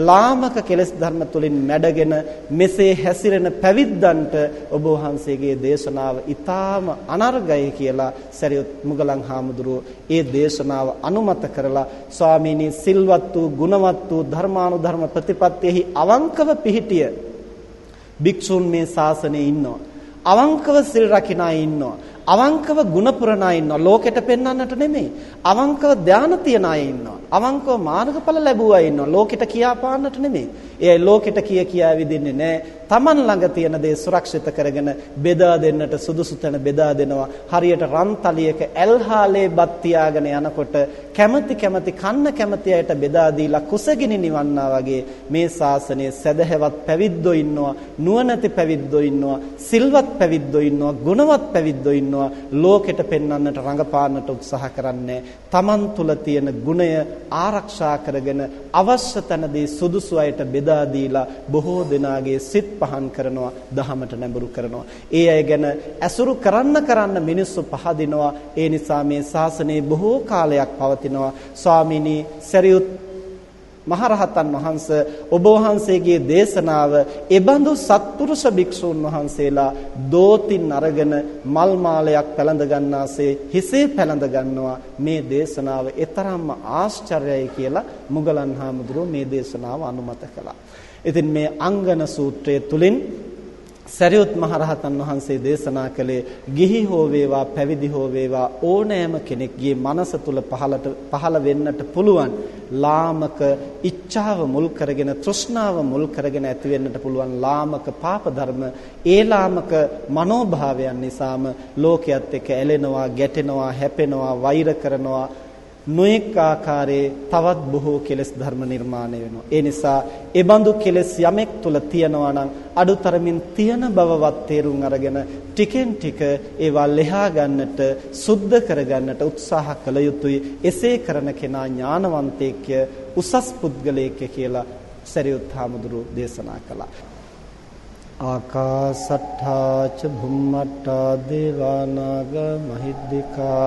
ලාමක කෙලෙස් ධර්ම තුලින් මැඩගෙන මෙසේ හැසිරෙන පැවිද්දන්ට ඔබ වහන්සේගේ දේශනාව ඊටාම අනර්ගයි කියලා සරියුත් මුගලන් හාමුදුරුවෝ ඒ දේශනාව අනුමත කරලා ස්වාමීනි සිල්වත් වූ ගුණවත් වූ ධර්මානුධර්ම ප්‍රතිපත්තියෙහි අවංකව පිහිටිය භික්ෂුන් මේ ශාසනයේ ඉන්නවා අවංකව සිල් රකින්න ඉන්නවා. අවංකව ಗುಣ පුරණ අය ඉන්නවා. ලෝකෙට පෙන්වන්නට නෙමෙයි. අවංකව ධාන තියන අය ඉන්නවා. අවංකව මාර්ගඵල ලැබුව අය ඉන්නවා. ලෝකෙට කියා පාන්නට නෙමෙයි. ඒ ලෝකෙට කිය කියා විදින්නේ නැහැ. Taman ළඟ තියෙන දේ සුරක්ෂිත කරගෙන බෙදා දෙන්නට සුදුසු තැන බෙදා දෙනවා. හරියට රන් තලියක ඇල්හාලේ බත් තියාගෙන යනකොට කැමැති කැමැති කන්න කැමැති අයට බෙදා දීලා කුසගිනි නිවන්නා වගේ මේ ශාසනයේ සදහැවත් පැවිද්දෝ ඉන්නවා. නුවණැති පැවිද්දෝ ඉන්නවා. සිල්වත් පැවිද්දෝ ඉන්නවා. ගුණවත් පැවිද්දෝ ඉන්නවා. ලෝකෙට පෙන්වන්නට රඟපාන්නට උත්සාහ කරන්නේ Taman තුල තියෙන ගුණය ආරක්ෂා කරගෙන අවශ්‍ය තැනදී සුදුසු අයට බෙදා දීලා බොහෝ දෙනාගේ සිත් පහන් කරනවා දහමට නැඹුරු කරනවා. ඒ අය ගැන ඇසුරු කරන්න කරන්න මිනිස්සු පහදිනවා. ඒ නිසා මේ ශාසනය බොහෝ කාලයක් පවතිනවා. ස්වාමිනී සරියුත් මහරහතන් වහන්ස ඔබ වහන්සේගේ දේශනාව එබඳු සත්පුරුෂ භික්ෂූන් වහන්සේලා දෝතින් අරගෙන මල් මාලයක් පැලඳ ගන්නාසේ හිසේ පැලඳ ගන්නවා මේ දේශනාව ඊතරම්ම ආශ්චර්යයි කියලා මුගලන් හාමුදුරුවෝ මේ දේශනාව අනුමත කළා. ඉතින් මේ අංගන සූත්‍රය තුලින් සරියුත් මහරහතන් වහන්සේ දේශනා කළේ ගිහි හෝ වේවා පැවිදි හෝ වේවා ඕනෑම කෙනෙක්ගේ මනස තුල පහලට පහල වෙන්නට පුළුවන් ලාමක ඉච්ඡාව මුල් කරගෙන තෘෂ්ණාව මුල් කරගෙන ඇති වෙන්නට පුළුවන් ලාමක පාප ධර්ම ඒ ලාමක මනෝභාවයන් නිසාම ලෝකයේත් එක්ක ඇලෙනවා ගැටෙනවා හැපෙනවා වෛර කරනවා නොඑක් ආකාරයේ තවත් බොහෝ කෙලෙස් ධර්ම නිර්මාණය වෙනවා. ඒ නිසා ඒ බඳු කෙලෙස් යමෙක් තුල තියනවා නම් අඩුතරමින් තියන බවවත් තේරුම් අරගෙන ටිකෙන් ටික ඒවා ලෙහා ගන්නට, සුද්ධ කර ගන්නට උත්සාහ කළ යුතුයි. එසේ කරන කෙනා ඥානවන්තයෙක්ය, උසස් පුද්ගලයෙක්ය කියලා සරියුත් හාමුදුරුව දේශනා කළා. ආකාසට්ඨා ච භුම්මට්ඨා දේවානාග මහිද්దికා